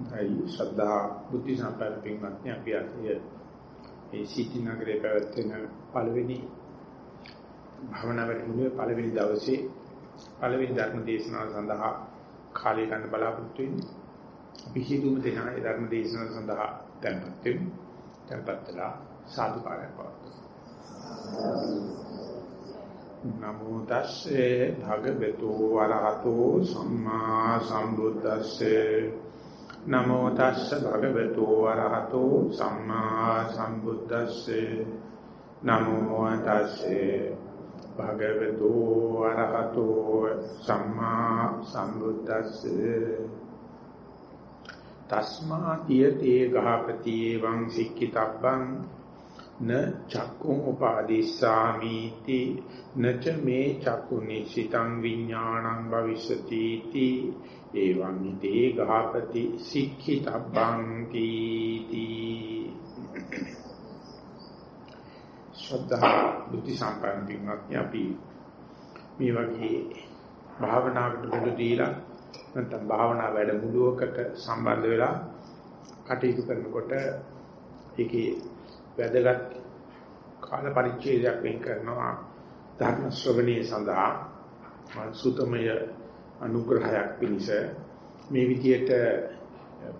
යි ශ්‍රද්ධා බුද්ධ සම්පන්න පින්වත්නි අපි අද ඒ සිටි නගරේ පැවැත්වෙන පළවෙනි භවනා වැඩමුළුවේ පළවෙනි දවසේ පළවෙනි ධර්ම දේශනාව සඳහා කාලය ගන්න බලාපොරොත්තු වෙන්නේ. අපි හිතුවම දෙනා ඒ ධර්ම දේශනාව සඳහා tempත් වෙමු. tempත්ලා සාදුකාරයක් පවත්වමු. නමෝ තස්සේ භගවතු වරහතෝ සම්මා සම්බුද්දස්සේ නමෝ තස්ස භගවතු වරහතෝ සම්මා සම්බුද්දස්සේ. නමෝ තස්සේ භගවතු වරහතෝ සම්මා සම්බුද්දස්සේ. තස්මා තියතේ ගහපති එවං සික්කිතබ්බං. න චක්කුං උපාදිස්සාමි ති නච මේ චක්කු නිසිතං විඥානං භවිෂති ති එවං හිතේ ගහපති සික්ඛිතබ්බං තීති ශ්‍රද්ධා බුද්ධ සම්පන්න පින්වත්නි අපි මේ වගේ භාවනාවකට මුළු දීලා නැත්නම් භාවනා වැඩමුළුවකට සම්බන්ධ වෙලා කටයුතු කරනකොට ඒකේ වැදගත් කාල පරිච්ඡේදයක් වෙන් කරනවා ධර්ම ශ්‍රවණයේ සඳහා. සුතමය අනුග්‍රහයක් පිණිස මේ විදියට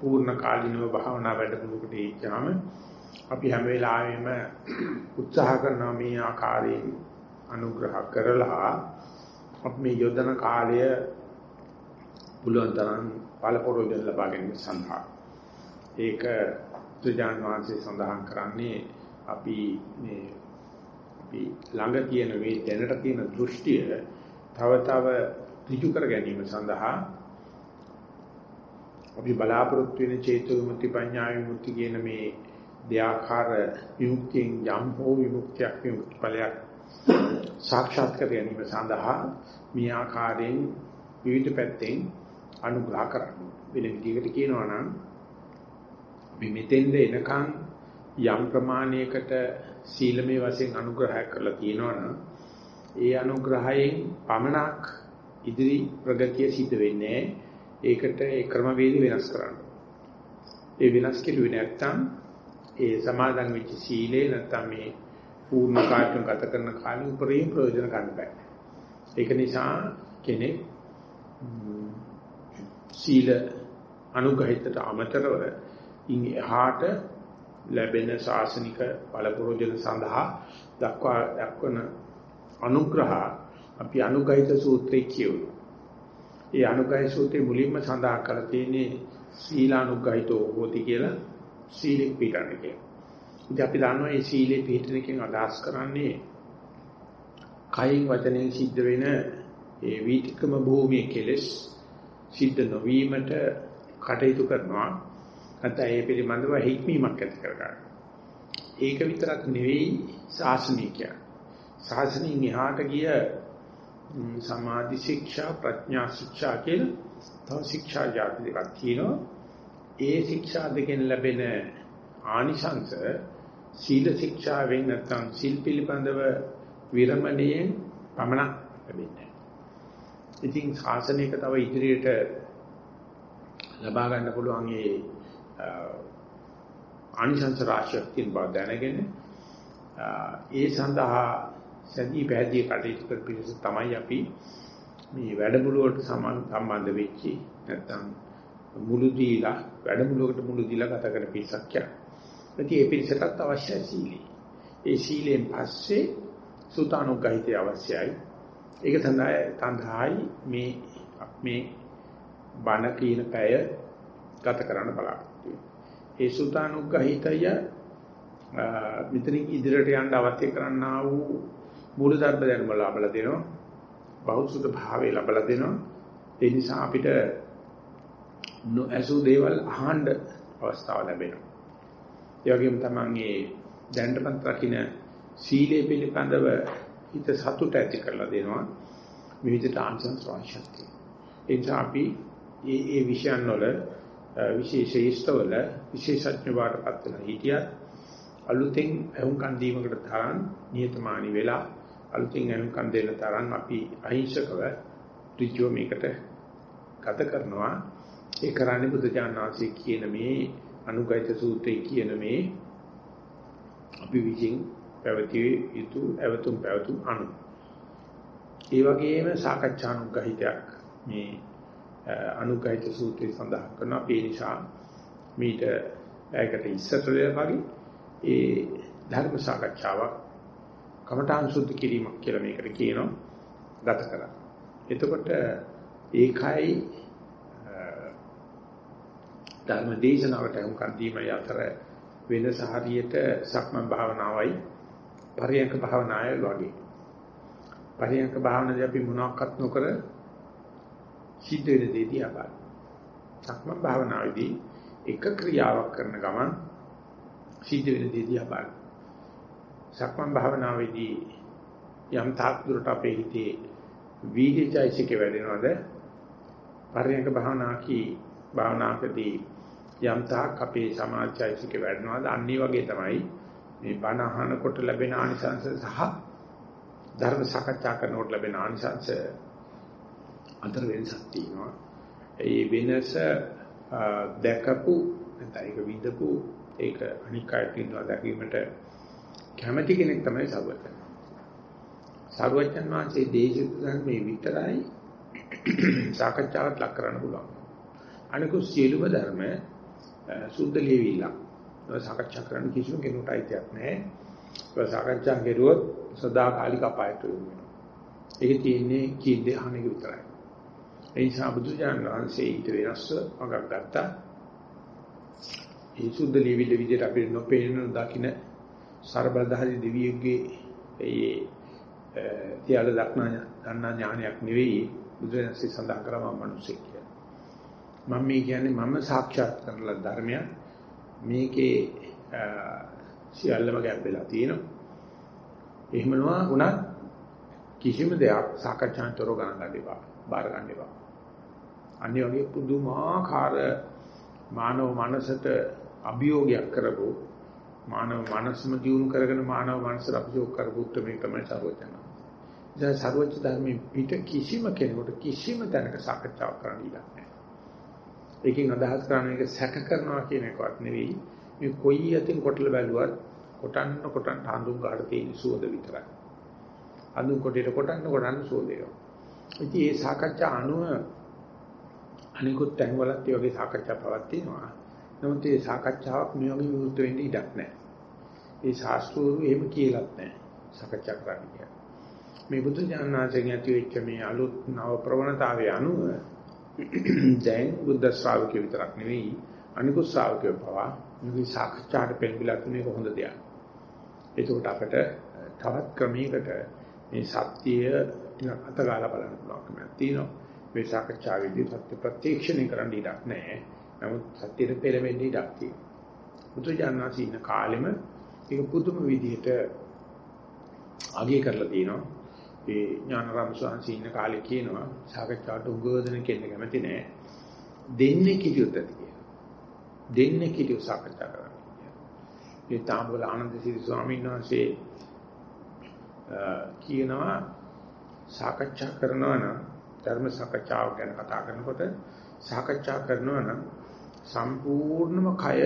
පූර්ණ කාලිනව භාවනා වැඩමුළුකට ඉච්චාම අපි හැම වෙලාවෙම උත්සාහ කරනවා මේ ආකාරයෙන් අනුග්‍රහ කරලා අපි මේ යොදන කාලය බුලුවන් තරම් පළපොරොන්දු ලබා ගැනීම සඳහා. ඒක තුජාන් වහන්සේ සඳහන් කරන්නේ අපි මේ අපි ළඟ තියෙන මේ දැනට තියෙන දෘෂ්ටිය තව තව ඍජු කර ගැනීම සඳහා අපි බලාපොරොත්තු වෙන චේතු විමුක්ති පඤ්ඤා විමුක්ති කියන මේ දෙආකාර විමුක්තියෙන් යම් හෝ විමුක්තියක් විමුක්ති ඵලයක් සාක්ෂාත් කර ගැනීම සඳහා මේ ආකාරයෙන් විවිධ පැත්තෙන් අනුග්‍රහ කරන්න. වෙන විදිහකට කියනවා නම් මේ මෙතෙන්ද එනකන් යම් ප්‍රමාණයකට සීලමය වශයෙන් අනුග්‍රහය කරලා තියෙනවනම් ඒ අනුග්‍රහයෙන් පමණක් ඉදිරි ප්‍රගතිය සිද්ධ වෙන්නේ ඒකට ඒ ක්‍රමවේද වෙනස් කරන්න. ඒ වෙනස් කෙරුවේ නැත්නම් ඒ සමාදන් වෙච්ච සීලේ නැත්නම් මේ පූර්ණ කාර්යම් ගත කරන කාලෙ උපරිම ප්‍රයෝජන ගන්න බෑ. ඒක නිසා කෙනෙක් සීල අනුගහිතට අමතරව ඉන් එහාට ලැබෙන ශාසනික පළපුරෝජන සඳහා දක්වා දක්වන අනුග්‍රහ අපි අනුගහිත සූත්‍රය කියවමු. ඒ අනුගහිත සූත්‍රයේ මුලින්ම සඳහන් කරලා තියෙන්නේ සීලානුගහිතෝ හෝති කියලා සීලෙක් පිටන්න කියලා. ඉතින් අපි දන්නවා මේ සීලේ පිටන එකෙන් අදහස් කරන්නේ කයින් වචනෙන් සිද්ධ වෙන ඒ වීතිකම භූමියේ කෙලස් සිද්ධ නොවීමට කටයුතු කරනවා. නැත්නම් ඒ පිළිබඳව හික්මීමක් ඇති කරගන්න. ඒක විතරක් නෙවෙයි ශාසනිකය. ශාසනයෙන් එහාට ගිය සමාධි ශික්ෂා ප්‍රඥා ශික්ෂා කියලා තව ශික්ෂා જાති දෙකක් තියෙනවා. ඒ ශික්ෂා දෙකෙන් ලැබෙන ආනිසංස සීල ශික්ෂාවෙන් නැත්නම් සිල් පිළිබඳව විරමණයෙන් පමණක් ලැබෙන්නේ. ඉතින් ශාසනයක තව ඉදිරියට ලබා ගන්න පුළුවන් ඒ ආනිසංස රාශියක් තියෙන බව දැනගෙන ඒ සඳහා සැදී පැහැදී කටයුතු කර පිළිස තමයි අපි මේ වැඩමුළුවට සම්බන්ධ වෙච්චි නැත්නම් මුළු දීලා වැඩමුළුවකට මුළු දීලා ගත කරන පිරිසක් කියන්නේ. ඉතින් ඒ පිරිසටත් අවශ්‍යයි සීලය. ඒ සීලෙන් පස්සේ සුතානුග්‍රහිතය අවශ්‍යයි. ඒක තමයි තණ්හායි මේ මේ බණ කියන පැය ගත කරන්න බලාපොරොත්තු ඒ සුතානුග්‍රහිතය මෙතනින් ඉදිරියට යන්න අවශ්‍ය කරන්නා වූ මූල ධර්ම දැනුම ලබලා දෙනවා. බෞද්ධ භාවය ලබලා දෙනවා. ඒ නිසා අපිට නොඇසු දේවල් අහන්න අවස්ථාව ලැබෙනවා. ඒ වගේම තමයි දැනටමත් රකින්න සීලය පිළිබඳව හිත සතුට ඇති කරලා දෙනවා. විවිධ ආංශංශ වාශක්තිය. ඒ නිසා අපි මේ මේ විෂයන් වල විශේෂීස්තවල විශේෂඥ වාටපත් වෙලා හිටියත් අලුතෙන් අහුම්කන් දීමකට තරම් නියතමානී වෙලා අලුතින් අහුම්කන් දෙන්න තරම් අපි අහිංසකව ඍජුව මේකට ගත කරනවා ඒ කරන්නේ බුදුජානනාංශයේ කියන මේ අනුගහිත සූත්‍රයේ කියන මේ අපි විසින් පැවතිය යුතු අවතුම් පැවතුම් අනු. ඒ වගේම සාකච්ඡානුගහිතයක් මේ අනුගහිත සූත්‍රය සඳහන් කරනවා. ඒ නිසා මීට ඇයකට ඉස්සරට වගේ ඒ ධර්ම සාකච්ඡාවක් කමඨාන් සුද්ධ කිරීමක් කියලා මේකට කියනවා ගත කරා. එතකොට ඒකයි ධර්ම දේශනාවට උකන් දීමයි අතර වෙනස හරියට සක්මන් භාවනාවයි පරියන්ක භාවනාවයි වගේ. පරියන්ක භාවනාවේදී අපි මොනවාක්වත් නොකර සිද්ධ වෙන දේ දිහා බලන්න. සක්මන් භාවනාවේදී එක ක්‍රියාවක් කරන ගමන් සිද්ධ වෙන දේ දිහා බලන්න. සක්මන් භාවනාවේදී යම් තාක් දුරට අපේ හිතේ වීර්යයිසික වැඩෙනවද? පරියන්ක භාවනාකී භාවනාකදී යම් තාක් අපේ සමාජයිසික වැඩෙනවද? අනිත් වගේ තමයි මේ බණ අහනකොට ලැබෙන ආනිසංස සහ ධර්ම සාකච්ඡා කරනකොට ලැබෙන ආනිසංස අතර වෙනසක් තියෙනවා. ඒ වෙනස දැකපු නැත්නම් ඒක විඳපු ඒක අනික් අයට ඉන්නවා දැකීමට කැමැති කෙනෙක් තමයි සර්වඥ. සර්වඥ වහන්සේ දේශිත ධර්මයේ විතරයි සාකච්ඡාවට ලක් කරන්න පුළුවන්. අනිකුත් සියලුම ධර්ම සුද්ධ ලියවිලා. සාකච්ඡා කරන්න කිසිම කෙනෙකුට අයිතියක් නැහැ. ඒක සාකච්ඡා කෙරුවොත් සදාකාලික අපායට වෙනවා. ඒක තියෙන්නේ කීදේ අහන එක විතරයි. ඒ නිසා බුදුජානක වහන්සේ ඊට වෙනස්ව මගක් ගත්තා. ඒ සුද්ධ ලියවිල විදිහට අපිට නොපෙනෙන දකින්න ਸਰබලධාරී දෙවියෙක්ගේ ඒ තියාල දක්නා ගන්නා ඥානයක් නෙවෙයි බුදුරජාණන්සේ සඳහන් කරා මම මිනිසෙක් කියලා. මම මේ කියන්නේ මම සාක්ෂාත් කරලා ධර්මයක් මේකේ සියල්ලම ගැඹෙලා තියෙනවා. එහෙම නොවා වුණත් කිසිම දෙයක් සාකච්ඡාන්තරව ගණන් ගන්න එපා. බාර ගන්න එපා. අනිත් වගේ පුදුමාකාර මානව මනසට අභියෝගයක් කරපො මානව මනසම දියුණු කරගෙන මානව මනසට අභියෝග කරපු උත්තරේ තමයි සර්වඥා. දැන් සර්වඥ ධර්මයේ පිට කිසිම කෙනෙකුට කිසිම තැනක සාකච්ඡාවක් කරන්න ඉඩක් නැහැ. ඒකෙන් අදහස් කරන්නේ ඒක සැක කරනවා කියන එකවත් නෙවෙයි. මේ කොයි යතින් කොටල බැලුවත් කොටන්න කොටන්න හඳුන් ගන්න තියෙන සුවද විතරයි. හඳුන් කොටේට කොටන්න කොටන්න සුවදේවා. ඉතින් මේ සාකච්ඡා අනුව අනිකුත් තැන්වලත් ඒ වගේ සාකච්ඡා පවත්වනවා. නමුත් මේ සාකච්ඡාවක් මේ වගේ විවෘත වෙන්න ඉඩක් නැහැ. ඒ ශාස්ත්‍රෝරු එහෙම කියලත් නැහැ. සාකච්ඡා කරන්න කියන්නේ. මේ බුදු ඥානනාථයෙන් ඇති වෙච්ච මේ අලුත් නව ප්‍රවණතාවය අනුව දැන් බුද්ධ ශ්‍රාවකයෝ විතරක් නෙවෙයි අනිකුත් ශ්‍රාවකයෝ පවා මේ සාකච්ඡාට පෙළඹිලා තුනේ කොහොඳ දෙයක්. ඒකට අපිට තවත් ක්‍රමයකට මේ සත්‍යය අතගාලා බලන්න පුළුවන්කමක් තියෙනවා. මේ සාකච්ඡාවේදී සත්‍ය ප්‍රත්‍යක්ෂණය කරන්න ඉඩක් නැහැ. නමුත් සත්‍යෙට පෙළෙන්නේ ඉඩක් තියෙනවා. බුදුජානනාසී ඉන්න කාලෙම ඒක පුදුම විදිහට අගය කරලා තියෙනවා. ඒ ඥානරාම ස්වාමීන් ඉන්න කාලේ කියනවා සාකච්ඡාවට උගෝදන කෙන්න කැමති නැහැ. දෙන්නේ කිරියොත් ඇති කියලා. දෙන්නේ කිරියො සාකච්ඡා කරන්නේ. ඒ තාම්බල ආනන්ද සිරි ස්වාමීන් වහන්සේ කියනවා සාකච්ඡා කරනවා නම් ධර්ම සාකච්ඡාව ගැන කතා කරනකොට සාකච්ඡා කරනවා නම් සම්පූර්ණම කය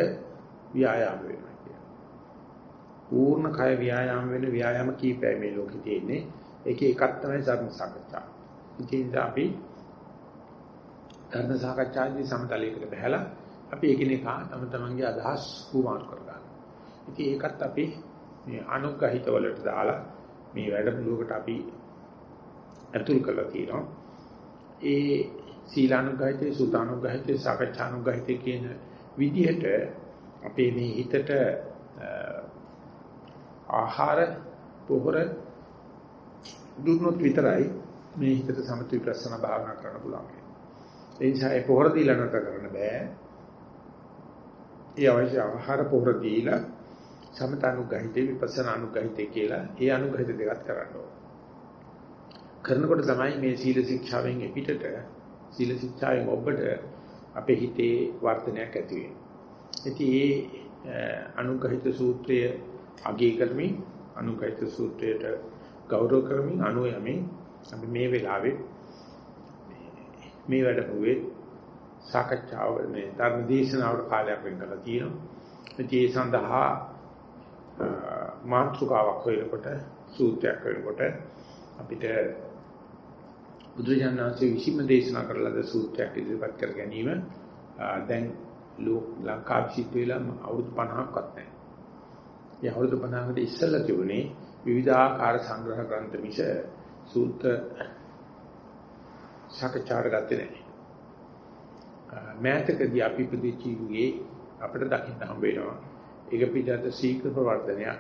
ව්‍යායාම වෙනවා කියන්නේ. පූර්ණ කය ව්‍යායාම වෙන ව්‍යායාම කීපයයි මේ ලෝකේ තියෙන්නේ. ඒකේ එකක් තමයි ධර්ම සාකච්ඡාව. ඉතින් අපි ධර්ම සාකච්ඡාදී සමතලයකට බහැලා අපි එකිනෙකා තම තමන්ගේ අදහස් කුමාරු කරගන්නවා. ඉතින් ඒකත් අපි මේ අනුග්‍රහිත වලට දාලා මේ වැඩමුළුවකට අපි ඇතුල් කරලා තියෙනවා. ඒ සීලානුගහිතේ සුතානුගහිතේ සාකච්ඡානුගහිතේ කියන විදිහට අපේ මේ හිතට ආහාර පොහොර දුන්නොත් විතරයි මේ හිතට සමථ විපස්සනා භාවනා කරන්න පුළුවන්. ඒ නිසා ඒ පොහොර දීලා නැත කරන්න බෑ. ඒ අවශ්‍ය ආහාර පොහොර දීලා සමතානුගහිතේ විපස්සනානුගහිතේ කියලා ඒ අනුගහිත දෙකක් කරන්න ඕන. කරනකොට තමයි මේ සීල ශික්ෂාවෙන් පිටට සීල ශික්ෂාවෙන් ඔබට අපේ හිතේ වර්ධනයක් ඇති වෙන්නේ. ඉතින් ඒ අනුගහිත සූත්‍රය අගය කරමින් අනුගහිත සූත්‍රයට ගෞරව කරමින් අනු යමින් අපි මේ වෙලාවේ මේ වැඩමුවේ සාකච්ඡාව මේ ධර්ම දේශනාවට කාලයක් වෙන් කරලා තියෙනවා. ඒ සඳහා මාතෘකාවක් වෙනකොට සූත්‍රයක් වෙනකොට අපිට බුදුරජාණන් වහන්සේ විසින්ම දේශනා කරලද සූත්‍රයක් ඉදිරිපත් කර ගැනීම දැන් ලංකාවේ සිද්ධ වෙලා අවුරුදු 50ක්වත් නැහැ. ඒ අවුරුදු 50කට ඉස්සෙල්ලා තිබුණේ විවිධාකාර සංග්‍රහ ග්‍රන්ථ මිස සූත්‍ර සාකච්ඡාට ගත්තේ නැහැ. මෑතකදී අපි ප්‍රතිචීවුගේ අපිට දකින්න හම්බ වෙනවා. ඒක පිටත ශීඝ්‍ර ප්‍රවර්ධනයක්.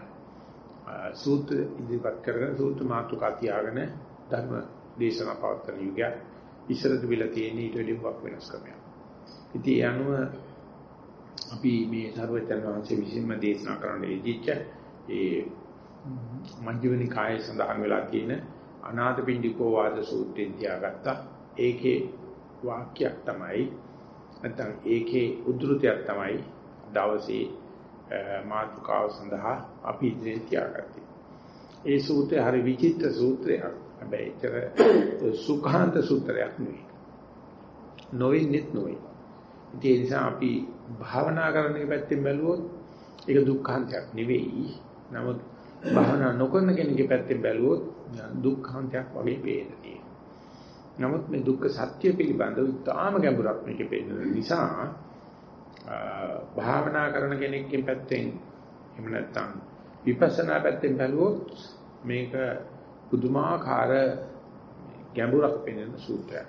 සූත්‍ර ඉදිරිපත් කරගෙන සූත්‍ර මාතෘකා තියාගෙන ධර්ම දේශනා පවත්වන යුගයක්. ඉස්සරද විලා තියෙන ඊට වඩා වෙනස් ක්‍රමයක්. ඉතින් අනුව අපි මේ සර්වචන් වහන්සේ විසින්ම දේශනා කරන්න ඉදිච්ච ඒ මජ්ක්‍ධිම නිකායේ සඳහන් වෙලා තියෙන අනාථපිණ්ඩිකෝ වාද සූත්‍රයෙන් තියාගත්තා. ඒකේ වාක්‍යයක් තමයි නැත්නම් ඒකේ උද්ෘතයක් තමයි දවසේ මාතෘකාව සඳහා අපි ඉදිරියෙන් තියාගත්තේ. ඒ සූත්‍රය හරි විචිත්‍ර සූත්‍රයක්. හැබැයි ඒක සුඛාන්ත සූත්‍රයක් නෙවෙයි. නොවෙන්නේත් නොවේ. ඒ නිසා අපි භාවනා කරන එක පැත්තෙන් බැලුවොත් ඒක දුක්ඛාන්තයක් නෙවෙයි. නමුත් භාවනා නොකරන කෙනෙකුගේ පැත්තෙන් බැලුවොත් දුක්ඛාන්තයක් වගේ පේනවා. නමුත් මේ දුක්ඛ සත්‍ය පිළිබඳව ඉතාම ගැඹුරක් මේකේ පේන නිසා භාවනා කරන කෙනෙක්ගේ පැත්තෙන් එහෙම නැත්නම් විපස්සනා පැත්තෙන් බැලුවොත් මේක පුදුමාකාර ගැඹුරක් පෙනෙන සූත්‍රයක්.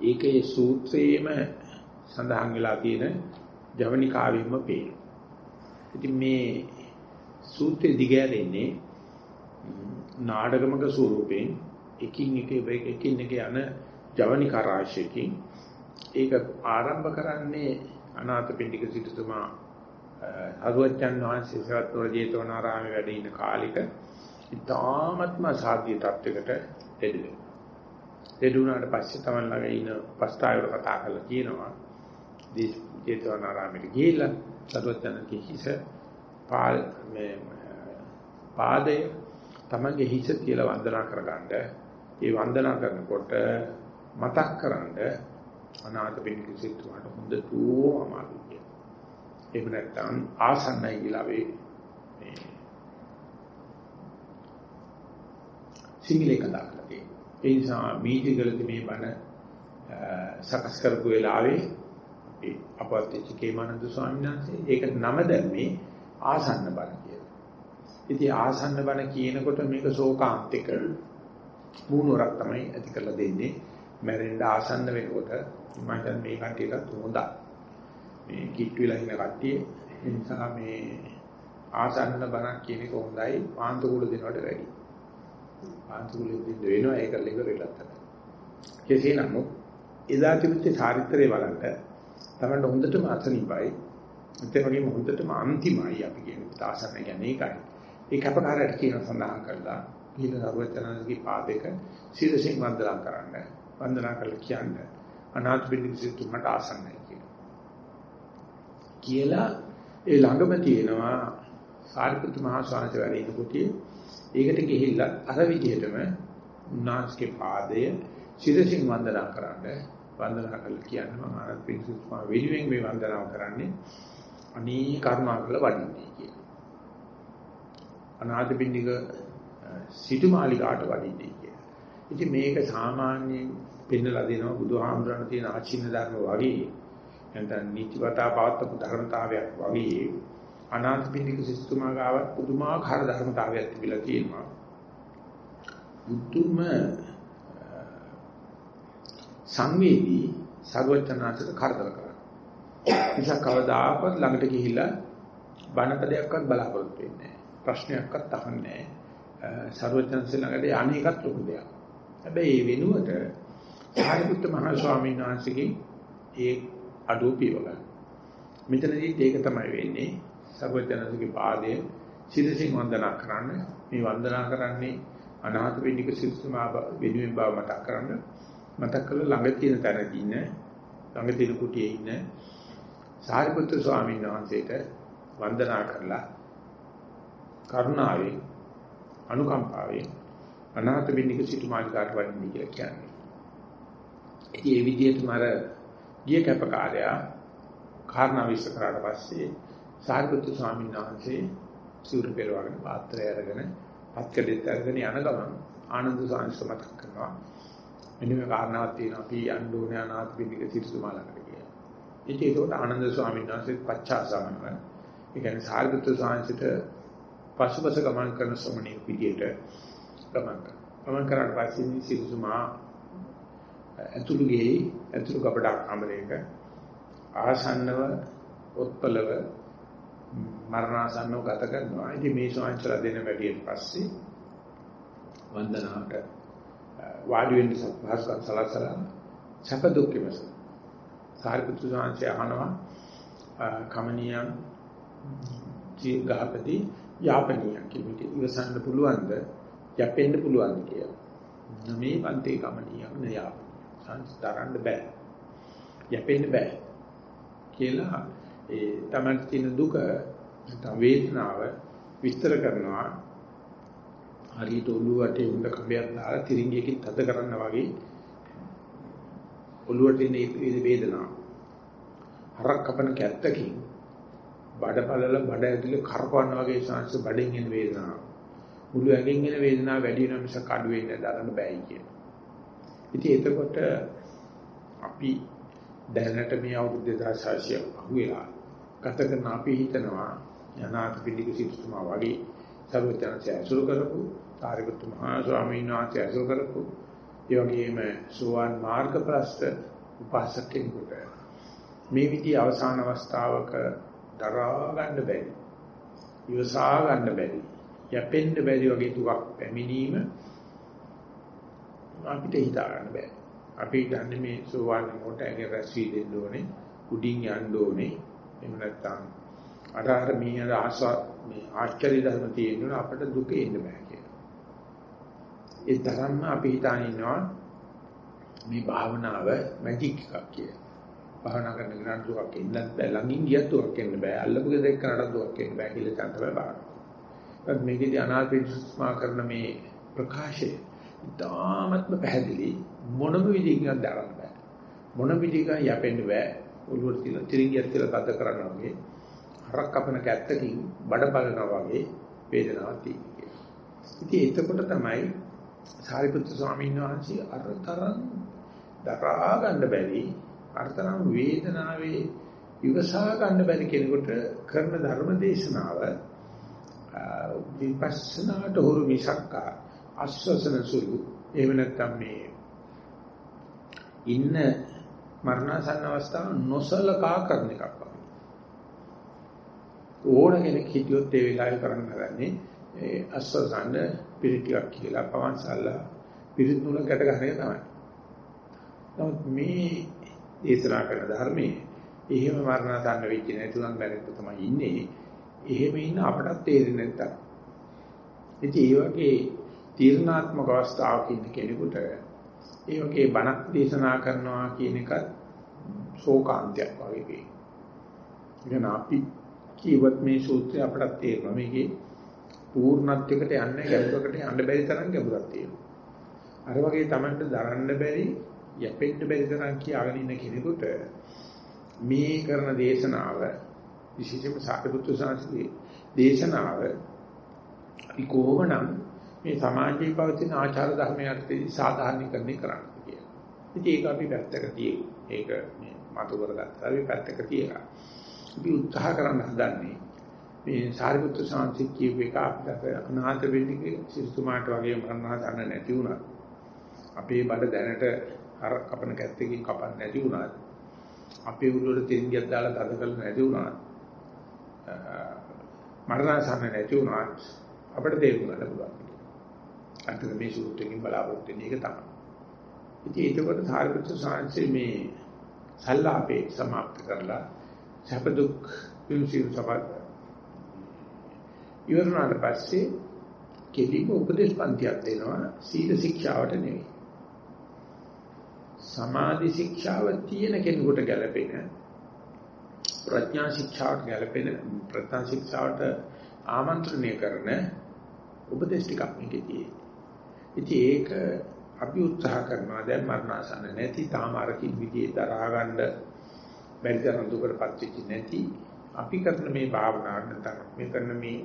ඒකේ සූත්‍රයේම සඳහන් වෙලා තියෙන ජවනිකාවෙම පේන. ඉතින් මේ සූත්‍රය දිගහැරෙන්නේ නාටකමක ස්වරූපයෙන් එකින් එක එකින් එක යන ජවනිකා රාශියකින් ඒක ආරම්භ කරන්නේ අනාථපිණ්ඩික සිටුතුමා අරුවචන් වහන්සේ සවැත්නුවර ජේතවනාරාමේ වැඩ ඉන කාලෙක ඉතාමත්ම සාධ්‍ය තත්වයකට දෙදුවේ. දෙදුනාට පස්සේ තමයි ළඟ ඉන පස්තාවර කතා කරලා කියනවා ජේතවනාරාමෙට ගිහිල්ලා සරුවචන්ගේ හිස පාල් මේ පාදයේ තමගේ හිස තියලා වන්දනා කරගන්න ඒ වන්දනා කරනකොට මතක් කරන්ඩ අනාථ පිණික සිතුවාට හොඳටම අමාරුයි. එහෙම නැත්නම් ආසන්නයි කියලා වේ මේ සිංහලේ කතා කරලා තියෙනවා. ඒ නිසා මීටිගලදී මේ බණ සකස් කරපු වෙලාවේ ඒ අපවත් චිකේමානන්ද ස්වාමීන් වහන්සේ ඒක නම දැම්මේ ආසන්න බණ කියලා. ඉතින් ආසන්න බණ කියනකොට මේක ශෝකාන්තික මූණුවරක් තමයි ඇති කරලා දෙන්නේ. මැරෙන්න ආසන්න වෙනකොට මම හිතන්නේ මේ කට්ටියටත් හොඳයි. මේ කිට් වෙලා ඉන්න කට්ටිය ඒ නිසා මේ ආසන්න බණක් කියන එක හොඳයි පාන්තු කුල දෙනවට වැඩි. පාන්තු කුල දෙන්න වෙනවා ඒක ලෙවර් එකක් තමයි. කෙසේ නමුත් එදා තිබිච්ච චාරිත්‍රය බලන්න තමයි හොඳටම අසනීපයි. ඒ වගේම හොඳටම අන්තිමයි අපි කියන ආසන්න කියන්නේ ඒකයි. ඒ කපකාරයට කියන සඳහන් කරලා පිළ සර්වචනන්ගේ පාදයක සිරසින් වන්දනා කරන්න වන්දනා කරලා කියන්න අනාථ බින්දික සිතුමට ආසන්නයි කියලා. කියලා ඒ ළඟම තියෙනවා සාරිපුත් මහ ස්වාමීන් වහන්සේ ඉන්න කුටියේ ඒකට ගිහිල්ලා අර විදිහටම උන්වහන්සේගේ පාදය සිරසින් වන්දනා කරන්න වන්දනා කරලා කියන්න මම ආනන්ද පිරිසුමා වෙනුවෙන් මේ වන්දනාව කරන්නේ අනී කරුණාකර වඩින්නේ කියලා. අනාථ බින්දික සිටු මාලිකාට වඩින්නේ කියලා. ඉතින් මේක සාමාන්‍යයෙන් පෙන්නලා දෙනවා බුදුහාමුදුරන් තියෙන ආචින්න ධර්ම වගේ නැත්නම් නිත්‍යවතා පවත්වපු ධර්මතාවයක් වගේ අනාථපිණ්ඩික සිස්තුමා ගාව පුදුමාකාර ධර්මතාවයක් තිබිලා තියෙනවා. බුදුම සංවේදී සර්වචනාචර කරදර කරා. නිසා කවදාකවත් ළඟට ගිහිල්ලා බණපදයක්වත් බලාපොරොත්තු වෙන්නේ නැහැ. ප්‍රශ්නයක්වත් අහන්නේ නැහැ. සර්වචනසේ ළඟට අනේකත් ලොකු දෙයක්. හැබැයි ඒ වෙනුවට සාරිපුත්ත මහ ස්වාමීන් වහන්සේගේ ඒ අඩුව පියවගන්න. මෙතනදී ඒක තමයි වෙන්නේ. සර්වචනසේගේ පාදයේ සිරසින් වන්දනා කරන්න. මේ වන්දනා කරන්නේ අනාථ වෙන්නික සිරිසමා වෙනුවෙන් බව මතක් කරන්න. මතක් කරලා ළඟ තියෙන තැනදී ඉන්න ළඟ තියෙන කුටියේ ඉන්න සාරිපුත්‍ර ස්වාමීන් වහන්සේට වන්දනා කරලා කරුණාවෙන් අනුකම්පාවෙන් අනාථ වෙන්නික සිටු මාලිකාට වඩින්න කියලා කියන්නේ. ඉතින් ඒ විදිහටම අර ගිය කැපකාරයා කාරණා විශ්ල කරාට පස්සේ සාරිපුත්තු ස්වාමීන් වහන්සේ සිවුරු පෙරවගෙන පාත්‍රය අරගෙන පත්කඩෙත් අරගෙන යන ගමන් ආනන්ද සාංශ මතක් කරනවා මෙන්න මේ කාරණාවක් තියෙනවා අපි යන්න ඕනේ අනාථ පිටික සිරිසුමාලකට කියලා. ඉතින් ඒකට ආනන්ද ස්වාමීන් වහන්සේ පච්චාසමනව ඒ කියන්නේ සාරිපුත්තු සාංශිත පසුපස ගමන් කරන ශ්‍රමණේ පිටියට ගමන් කරනවා. ගමන් කරාට පස්සේ සිරිසුමා ඇතුළු ගෙයි ඇතුළු කපඩක් අමරේක ආසන්නව උත්පලව මරණාසන්නව ගත කරනවා. ඉතින් මේ ශාංශලා දෙන වැඩියෙන් පස්සේ වන්දනාවට වාඩි වෙන්න සත්‍වාස්කම් සලසලා සැප දුක් විමස. සාරිපුත්‍ර ශාංශය අහනවා කමනියම් ජීගහපති යාපනිය කිමිට ඉවසන්න පුළුවන්ද යැපෙන්න පුළුවන්ද කියලා. මේ පන්තේ කමනියම් නයාප. සංස්තරන්න බෑ. යැපෙන්න බෑ. කියලා ඒ තමයි තියෙන දුක නැත්නම් වේදනාව විස්තර කරනවා හරියට ඔළුව වටේ උඩ කඹයක් දාලා තිරින්ගයකින් තද කරන්න වගේ ඔළුවට එන වේදනාව හරක් කපන කැත්තකින් බඩ බලල බඩ ඇතුලේ කරකවන්න වගේ සංස්ස බඩෙන් එන වේදනාව මුළු ඇඟෙන් එන වේදනාව වැඩි වෙන මිසක් අඩු වෙන්නේ නැහැ බෑයි කියන. ඉතින් එතකොට අපි දැනට මේ අවුරුදු 2600 අහුවෙලා ගත කරන අපි හිතනවා යනාත පිළික සිතුමා වගේ සර්වඥාන්සේ අසුර කරපු සාරිපුත්තු මහා ස්වාමීන් වහන්සේ අසුර කරපු ඒ වගේම සෝවාන් මාර්ග ප්‍රස්ත උපාසකෙකුට මේ විදි අවසාන අවස්ථාවක දරා ගන්න බැරි ඉවසා ගන්න බැරි යැපෙන්න බැරි වගේ දුකක් පැමිණීම අපිට හිතා ගන්න බෑ අපි දන්නේ මේ සෝවාන් කොට ඇගේ රැස් වී දෙන්න ඕනේ උඩින් යන්න ඕනේ එහෙම නැත්නම් අර අර මේ අර ආස්වා මේ ආශ්චර්ය ධර්ම තියෙනවා අපිට දුක එන්න බෑ කියලා. ඒ තරම්ම අපි හිතාන ඉන්නවා මේ භාවනාව මැජික් එකක් කියලා. භාවනා කරන කෙනාට දුකක් එන්නත් බෑ ළඟින් ගියත් දුකක් එන්න බෑ අල්ලපු ගෙදර කරාට දුකක් එන්න බෑ කියලා තන තමයි භාවනාව. මේකේදී අනාත්මිස්මා කරන මේ ප්‍රකාශය ඉතාමත්ම පැහැදිලි මොනම විදිහකින්වත් දරන්න බෑ. මොන විදිහකින් යැපෙන්න බෑ. ඔළුවට තියලා තිරින්ගියක් තියලා තද කරනවා වගේ හරක් කපන කැත්තකින් බඩ බලනවා වගේ වේදනාවක් තියෙනවා. ඉතින් එතකොට තමයි සාරිපුත්‍ර ස්වාමීන් වහන්සේ අරතරන් දරා ගන්න බැරි අරතරන් වේදනාවේ ඉවසා ගන්න බැරි කෙනෙකුට කරන ධර්ම දේශනාව විපස්සනාට හුරු මිසක්ක අස්වසන සුළු එහෙම නැත්නම් මේ ඉන්න මරණසන්න අවස්ථාව නොසලකා කරන එකක් වගේ. ඕන කෙනෙක් හිටියොත් ඒ වෙලාවේ කරන්න හදන්නේ ඒ අස්වසන්න පිළිටියක් කියලා පවන්සල්ලා පිරිත් නුල ගැට ගන්න එක තමයි. නමුත් මේ දේශනා කරන ධර්මයේ එහෙම මරණසන්න වෙච්ච නැතුණන් බැරිද තමයි ඉන්නේ. එහෙම ඉන්න අපටත් තේරෙන්නේ නැත්තම්. ඉතින් ඒ වගේ තීර්ණාත්මක අවස්ථාවක ඉන්න කෙනෙකුට ඒ වගේ බණක් දේශනා කරනවා කියන එකත් ශෝකාන්තයක් වගේ වේ. ඉතින් අපි කීවත් මේ සූත්‍රය අපට තේරෙනවා මේකේ පූර්ණත්වයකට යන්නේ ගැඹුරකට යන්න බැරි තරම් ගැඹුරක් තියෙනවා. අර වගේ Tamanට දරන්න බැරි යැපෙන්න බැරි තරම් කියාගෙන ඉන්න කෙනෙකුට මේ කරන දේශනාව විශේෂයෙන්ම සාකපුත්තු සාංශයේ දේශනාව අපි කොහොමනම් මේ සමාජයේ පවතින ආචාර ධර්මයන්ට සාධාරණීකරණය කරන්න කියලා. ඉතින් ඒක අපි පැත්තක තියෙමු. ඒක මේ මතු කරගත්තා. අපි පැත්තක තියලා. අපි උත්සාහ කරන්න හදන්නේ මේ සාරිපුත්‍ර සාන්ති කියව එක අපිට අනාථ වෙන්නේ සිරිතුමාට වගේ මරණා දන්න නැති වුණා. අපේ බඩ දැනට අර කපන කැත්තකින් කපන්න නැති වුණා. අපේ උඩට තෙන්ගියක් දාලා තද කළ නැති වුණා. මරණා සම්ම නැති වුණා. අපිට තේරුම් ගන්න පුළුවන්. අන්තිම මේ සූත්‍රයෙන් බලාපොරොත්තු වෙන එක තමයි. ඉතින් ඒකකොට සාරිපුත්‍ර සාන්ති මේ සල්ලාපේ සමාප්ත කරලා සැප දුක් විමුක්තිය සබත් ඉවරනාට පස්සේ කෙලිම උපදේශ පන්තියක් දෙනවා සීල ශික්ෂාවට නෙවෙයි. සමාධි ශික්ෂාව තියෙන කෙනෙකුට ගැලපෙන ප්‍රඥා ශික්ෂාවට ගැලපෙන ප්‍රඥා ශික්ෂාවට ආමන්ත්‍රණය කරන උපදේශ ටිකක් මේකේ ඉතින් ඒක අපි උත්සාහ කරනවා දැන් මරණාසන්න නැති තාම අරකින් විදිහේ දරා ගන්න බැරි තරම් දුකටපත් වෙච්ච නැති අපි කරන මේ භාවනාව නැත්නම් මේ කරන මේ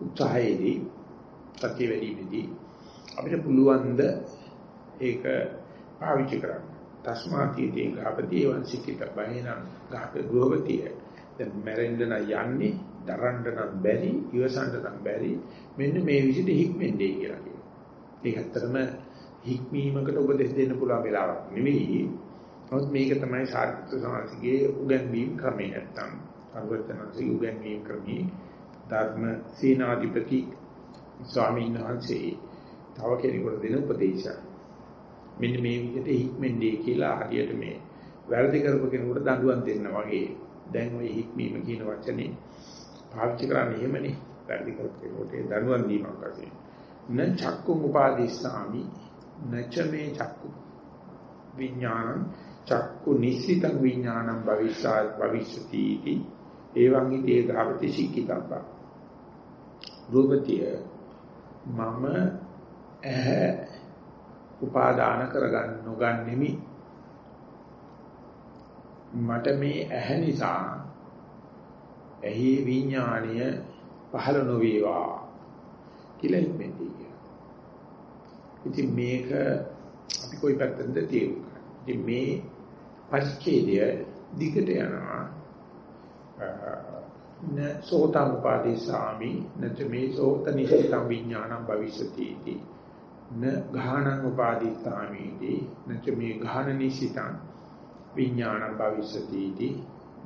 උත්සාහයේදී සත්‍ය වැඩිමේදී අපිට පුළුවන් ද ඒක පාවිච්චි කරන්න. තස්මාතියේ ගහපති වංශිකිත බහින ගහප ගෘහවතිය දැන් මැරෙන්න යන්නේ දරන්න නම් බැරි ඉවසන්න නම් බැරි මෙන්න මේ විදිහට හික්මෙන්නේ කියලා කියනවා. ඒක ඇත්තටම හික්මීමකට උපදෙස් දෙන්න පුළුවන් වෙලාවක් නෙවෙයි. නමුත් මේක තමයි සාර්ථක සමාජයේ උගන්වීම් ක්‍රමය නැත්තම් අනුවර්තනසේ උගන්වීම් ක්‍රමී ධර්ම සීනාධිපති ස්වාමීන් වහන්සේ තව කෙනෙකුට දෙන උපදේශය. මෙන්න මේ විදිහට හික්මෙන්නේ කියලා හරියට මේ වැරදි කරපු කෙනෙකුට දඬුවම් දෙන්න වගේ දැන් ওই හික්මීම කියන වචනේ පාවිච්චි කරන්නේ එහෙමනේ වැරදි කරපු කෙනෙකුට දඬුවම් දීමක් වශයෙන්. න චක්කු උපාදිස්සාමි නච මේ චක්කු විඥානං චක්කු නිසිතං විඥානං භවිෂ්‍යා භවිෂ්‍යති इति එවං ඉති ඒකාවති සික්කිතබ්බා රූපතිය මම ඇහැ උපාදාන කරගන්න නොගන්නෙමි මට මේ ඇහැ නිසා එහි විඥාණය පහළ නොවේවා කියලා ඉක්මෙන්දී ඉතින් මේක අපි කොයි පැත්තෙන්ද තේරුම් ගන්න. ඉතින් මේ පරිච්ඡේදය දිගට යනවා. න සෝතං උපාදේශාමි නච මේ සෝත නිසිතං විඥානං භවිෂති इति න ගාහණං උපාදේශාමි इति නච මේ ගාහණ නිසිතං විඥානං භවිෂති इति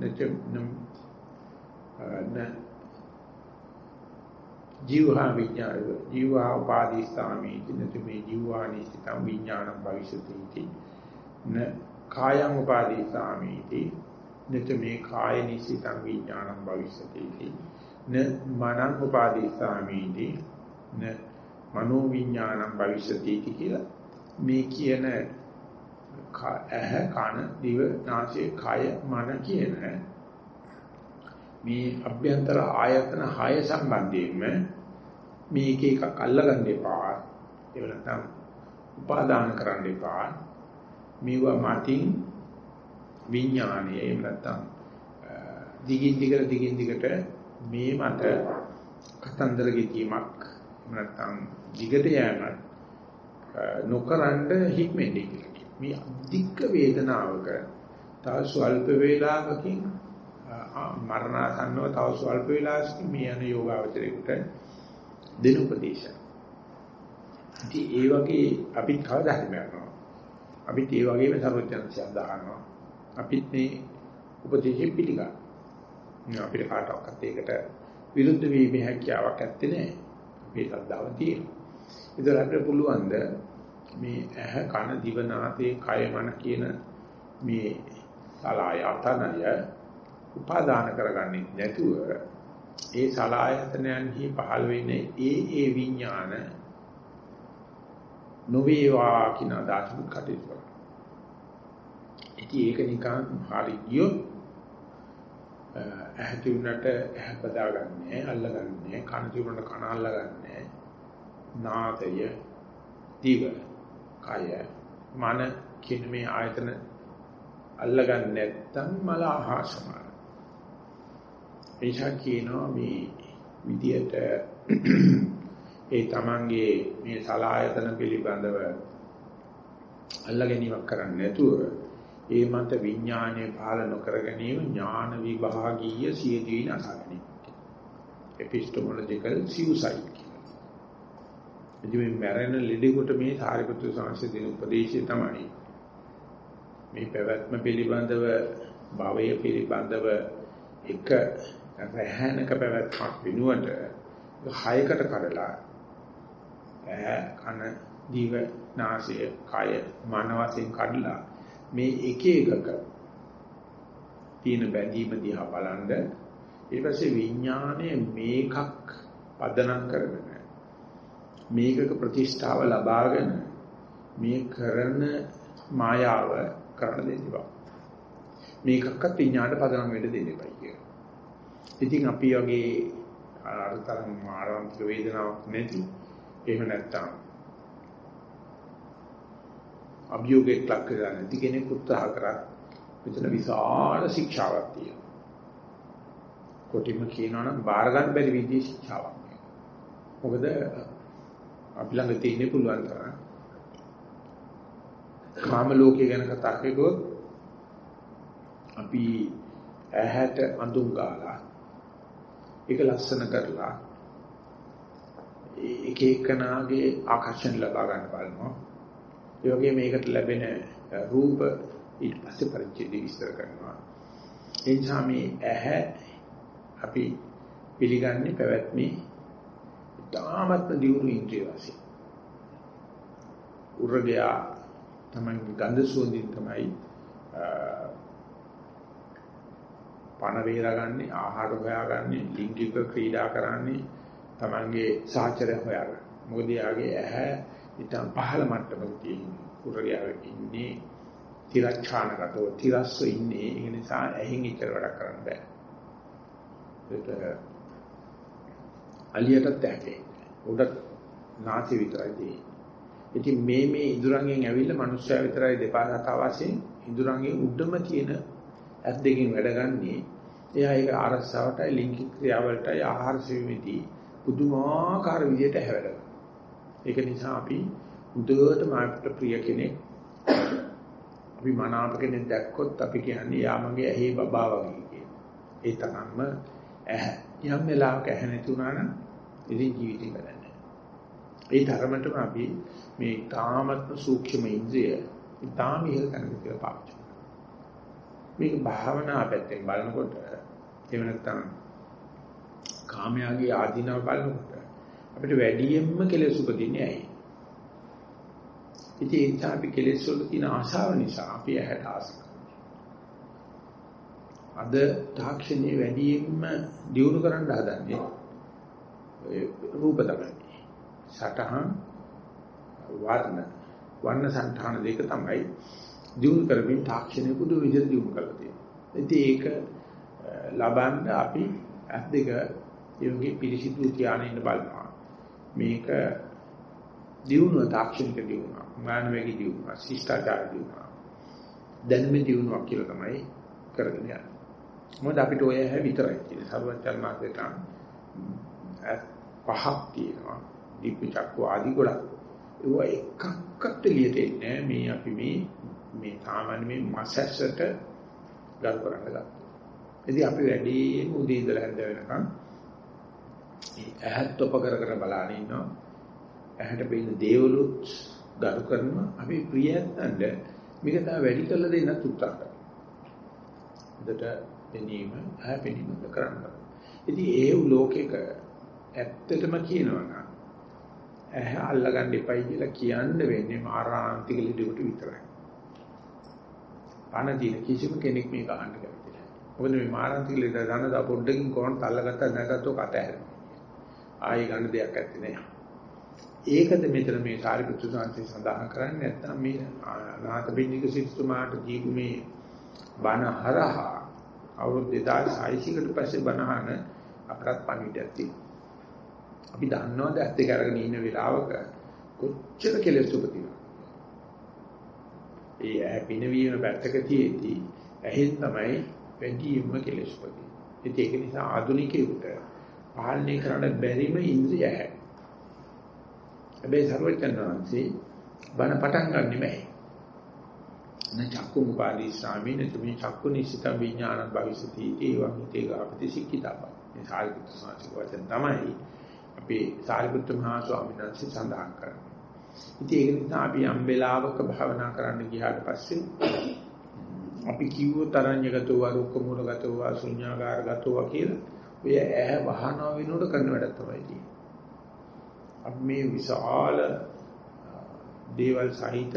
නච න ජීවහා විඥාන ජීවා උපාදීස්ථාමි ඉතිනතු මේ ජීවානි සිතං විඥානං භවිෂති इति න කායං උපාදීස්ථාමි इति නත මේ කාය නිසිතං විඥානං භවිෂ්‍යති න මනං උපාදීසාමීති න මනෝ විඥානං භවිෂ්‍යති කියලා මේ කියන ඇහ කන දිව නාසය කය මන කියන මේ අභ්‍යන්තර ආයතන 6 සම්බන්ධයෙන්ම මේ එක එකක් අල්ලගන්න එපා. ඒව නැත්නම් උපාදාන කරන්න එපා. මේවා මතින් විඥානය එහෙම නැත්නම් දිගින් දිගට දිගින් දිගට මේ මත කතන්දර ගෙතීමක් එහෙම නැත්නම් දිගට යෑමක් නොකරන්න හික්මෙන්නේ කියලා. මේ අධික වේදනාවක තව ස්වල්ප වේලාවකින් මරණාසන්නව තව ස්වල්ප වේලාවකින් මේ යන යෝගාවචරයකට දෙන උපදේශය. ඉතින් ඒ වගේ අපි කවදා හරි මරනවා. අපිත් ඒ වගේම සර්වඥාන්සියක් දානවා. අපිත් මේ උපදේශෙ පිළිගන්න. අපිට කාටවත් ඒකට විරුද්ධ වීමේ හැකියාවක් ඇත්තේ නැහැ. අපේ ශ්‍රද්ධාව තියෙනවා. ඒතර අපිට පුළුවන් ද මේ ඇහ කන දිව නාසය කය මන කියන මේ සලායතනය උපාදාන කරගන්නේ නැතුව ඒ සලායතනයන්හි පහළ වෙන්නේ ඒ ඒ විඥාන නොවේවා කියන අදහසක් කටයුතු. ඉතින් ඒක නිකන් හරි ගියොත් ඇහැ තිබුණට ඇහැ බදාගන්නේ අල්ලගන්නේ කන තිබුණට කන අල්ලගන්නේ නාසය දිව කය මන කියන මේ ආයතන අල්ලගන්නේ නැත්තම් මල ආහාසමයි එනිසා කියනවා මේ විදියට ඒ තමන්ගේ මේ සලායතන පිළිබඳව අල්ලා ගැනීමක් කරන්නේ නැතුව ඒ මත විඥානය පාලන කර ගැනීම ඥාන විභාගීය සියදීන අසගනි එපිස්ටමොලොජිකල් සියුසයිඩ් කියලා. ඉතින් මරණ ලෙඩෙකුට මේ සාරිපුත්‍ර සංස්කෘතික උපදේශය තමයි මේ පැවැත්ම පිළිබඳව භවය පිළිබඳව එක රැහැනක පැවැත්මක් වෙනුවට හයකට කඩලා ඇහැ කන දිව නාසය කය මන වශයෙන් කඩලා මේ එක එකක තියෙන බැඳීම දිහා බලනද ඊට පස්සේ විඥානය මේකක් පදනම් කරගෙන මේකක ප්‍රතිෂ්ඨාව ලබාගෙන මේ කරන මායාව කරන්න දෙන්න බෑ මේකක්වත් විඥාණයට පදනම් වෙන්න දෙන්න එපයි කියලා. ඉතින් අපි වගේ අර තරම් මාරවන්තික වේදනාවක් නැති එහෙම නැත්තම් අභියෝගයක් ලක් කරලා නැති කෙනෙක් උත්සාහ කරා මෙතන විශාල ශික්ෂාවක් තියෙනවා. කොටිම කියනවා නම් බාර ගන්න බැරි විදිහේ ශික්ෂාවක්. මොකද අපි ළඟ තියෙන්නේ පුළුවන් තරම් කාම ලෝකය ගැන කතා කරුවොත් අපි ඇහැට අඳුන් ගාලා ඒක ලස්සන කරලා එක එකනාගේ ආකර්ෂණ ලබා ගන්න බලනවා. ඒ වගේ මේකට ලැබෙන රූප ඊට පස්සේ පරිච්ඡේද විස්තර කරනවා. ඒ නිසා මේ ඇහැ අපි පිළිගන්නේ පැවැත්මේ තාමත්ම දියුණු ඉන්ද්‍රිය වශයෙන්. උර්ගයා තමයි ගන්ධ සුවඳින් තමයි පණ වේරගන්නේ ආහාර හොයාගන්නේ ලිංගික ක්‍රීඩා කරන්නේ තමන්ගේ සාචරය හොයාගන්න. මොකද යාගේ ඇහැ ඊටම පහළ මට්ටමක තියෙන උර්ගයා ඉන්නේ තිරච්ඡානගතව තිරස්ස ඉන්නේ ඒ නිසා ඇහින් ඉතර වැඩ කරන්න බෑ. ඒක අලියටත් ඇහැේ. උඩ නාසය විතරයි තියෙන්නේ. ඉතින් මේ මේ ඉඳුරංගෙන් ඇවිල්ලා මනුස්සයා විතරයි දෙපා හතා වශයෙන් ඉඳුරංගෙන් උඩම තියෙන ඇස් දෙකෙන් වැඩගන්නේ. එයා ඒක ආරස්සාවටයි ලිංගික ක්‍රියාවලටයි ආහාර සෙවීමේදී පුදුමාකාර විදිහට හැවැරෙනවා. ඒක නිසා අපි උදේට මාකට ප්‍රිය කෙනෙක් අපි මනාප කෙනෙක් දැක්කොත් අපි කියන්නේ යා මගේ ඇහි බබා වගේ කියන. ඒ තරම්ම ඇහැ යම් වෙලාවක ඇහැ නැති වුණා නම් ඉතින් ජීවිතේ කරන්නේ. ඒ තරමටම අපි මේ තාමත්ම සූක්ෂම ඉන්ද්‍රිය ඉතාම ඉහළ තැනක කියලා පාවිච්චි කරනවා. මේක භාවනා පැත්තෙන් බලනකොට එහෙම නැත්නම් කාමයාගේ ආධිනව බලනකොට අපිට වැඩියෙන්ම කෙලෙස් උපදින්නේ ඇයි? ඉතින් ඒ නිසා අපි කෙලෙස් වල තියෙන ආශාව නිසා අපි ඇහැට ආස අද තාක්ෂණයේ වැඩියෙන්ම දියුණු කරන්න හදන්නේ රූප තමයි. සටහන් වර්ණ වර්ණ සංඨාන දෙක තමයි දියුණු කරමින් තාක්ෂණය පුදු විදිහට දියුණු කරලා තියෙනවා. ඉතින් ඒක ලබන්න අපි ඇස් දෙක යෝගී පිරිසිදු ධානය ඉන්න බලනවා. මේක දියුණුව තාක්ෂණික දියුණුව, මානවික දියුණුව, ශිෂ්ටාචාර දියුණුව. දැනුමේ දියුණුවක් කියලා තමයි කරගෙන යන්නේ. මොකද අපිට ඔය හැ විතරයි තියෙන්නේ. සර්වඥාන් මාර්ගයට පහක් තියෙනවා. දීප්ති චක්ක ආදී ගොඩක්. ඒවා එකක්වත් එළියට එන්නේ මේ අපි මේ මේ සාමාන්‍ය මේ මසැසට ගල් කරන්න ගත්තා. ඉතින් අපි වැඩිම උදේ ඉඳලා හැන්ද වෙනකන් මේ ඇහත් ඔප කර කර බලාගෙන ඉන්නවා. ඇහැට පෙනෙන දේවලුත් ගරු කරනවා. අපි ප්‍රියයන්ට මේක තමයි වැඩි කළ දෙන්නත් උත්සාහ කරනවා. හොඳට දැනීම ඇහැ පෙනීම කරන්න. ඉතින් ඒ ලෝකෙක ඇත්තටම කියනවා නම් ඇහැ අල්ලගන්න එපයි කියලා කියන්න වෙන්නේ මාරාන්තික ලෙඩකට විතරයි. පණ දින කිසිම කෙනෙක් මේක අහන්න කැමති නැහැ. මොකද මේ මාරාන්තික ලෙඩ ගන්න දා පොඩ්ඩකින් කොහොමද අල්ලගත්තා නැගත්තෝ කට ඇරෙනවා. ආයෙ ගන්න දෙයක් ඇත්තේ නැහැ. ඒකද මෙතන මේ සාරිපුත්‍ර සාන්ති සඳහන් කරන්නේ නැත්නම් මේ නාථපිණ්ඩික සිටුමාට දීපු මේ බණ හරහා අවුරුදු 2600කට පස්සේ බණහන අපරත් පණිවිඩයක් තියෙනවා. අපි දන්නවද ඇත්ත ඒක අරගෙන ඉන්න වෙලාවක කොච්චර කෙලෙස් උපදිනවද? ඒ ඇහැ පිනවීම පැත්තක තියේදී ඇහෙන් තමයි වැඩිම කෙලෙස් උපදින්නේ. ඒක නිසා ආධුනිකයෙකුට පාලනය කරන්න බැරිම ඉන්ද්‍රිය ඇහැ. හැබැයි සර්වඥාන්සේ බණ පටන් ගන්නෙ නැහැ. න චක්කු උපාදී ස්වාමීන් තුමේ චක්කු නිසිත විඥාන භවිසති ඒවං හිතේ ගාපති සික්කිතබ්බ. මේ සාරිපුත්‍ර සාංශික වචන තමයි අපේ සාරිපුත්‍ර මහා ස්වාමීන් වහන්සේ සඳහන් කරන්නේ. ඉතින් ඒක නිසා අපි යම් වෙලාවක භාවනා කරන්න ගියාට පස්සේ අපි කිව්ව තරඤ්‍යගතව රුක්ක මූලගතව ශුන්‍යාකාරගතව කියලා ඔය ඇහැ වහනවා වෙනකොට කරන වැඩක් තමයි තියෙන්නේ. අපි මේ විශාල දේවල් සහිත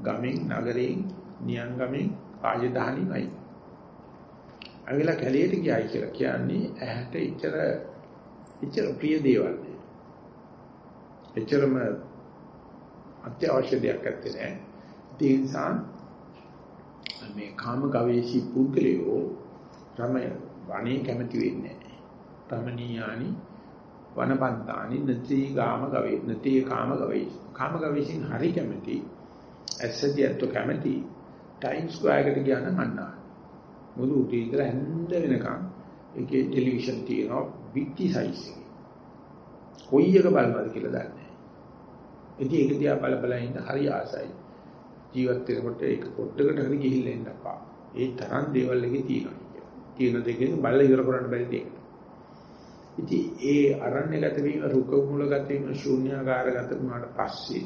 ගමෙන් නගරයෙන් නියංගමෙන් රාජධානිමයි. අවිලා කැලේට ගියයි කියලා කියන්නේ ඇහැට ඉතර ඉතර ප්‍රිය දේවල් නේ. එච්චරම අත්‍යවශ්‍ය දෙයක් නැත්තේ නෑ. ඒ නිසා මේ කාම ගවේෂී පුද්ගලයෝ තමයි වණේ කැමති වෙන්නේ නැහැ. තමනීයානි වනපන්තානි නති ගාම ගවේ නති කාම ගවේ කාම ගවේෂින් හරි කැමති ඇස්සදියත් කැමති ටයිම් ස්ක්වයර් එකට ගියා නම් අන්නා. මුළු උදේ ඉඳලා හැන්ද වෙනකන් ඒකේ ටෙලිවිෂන් තියෙනවා වික්ටි සයිස් එකේ. කොයි එක බලනවද කියලා දන්නේ නැහැ. ඉතින් ඒක දිහා බල බල ඉන්න හරි ආසයි. ජීවත් වෙනකොට ඒක පොඩ්ඩකට හරි ගිහිල්ලා එන්න අපා. ඒ තරම් දේවල් එකේ තියෙනවා කියලා. තියෙන දෙකෙන් බලලා ඉවර කරන්න බැරි දෙයක්. ඉතින් ඒ අරණ්‍යගත වීම රුක මූලගත වීම ශූන්‍යාකාරගත වුණාට පස්සේ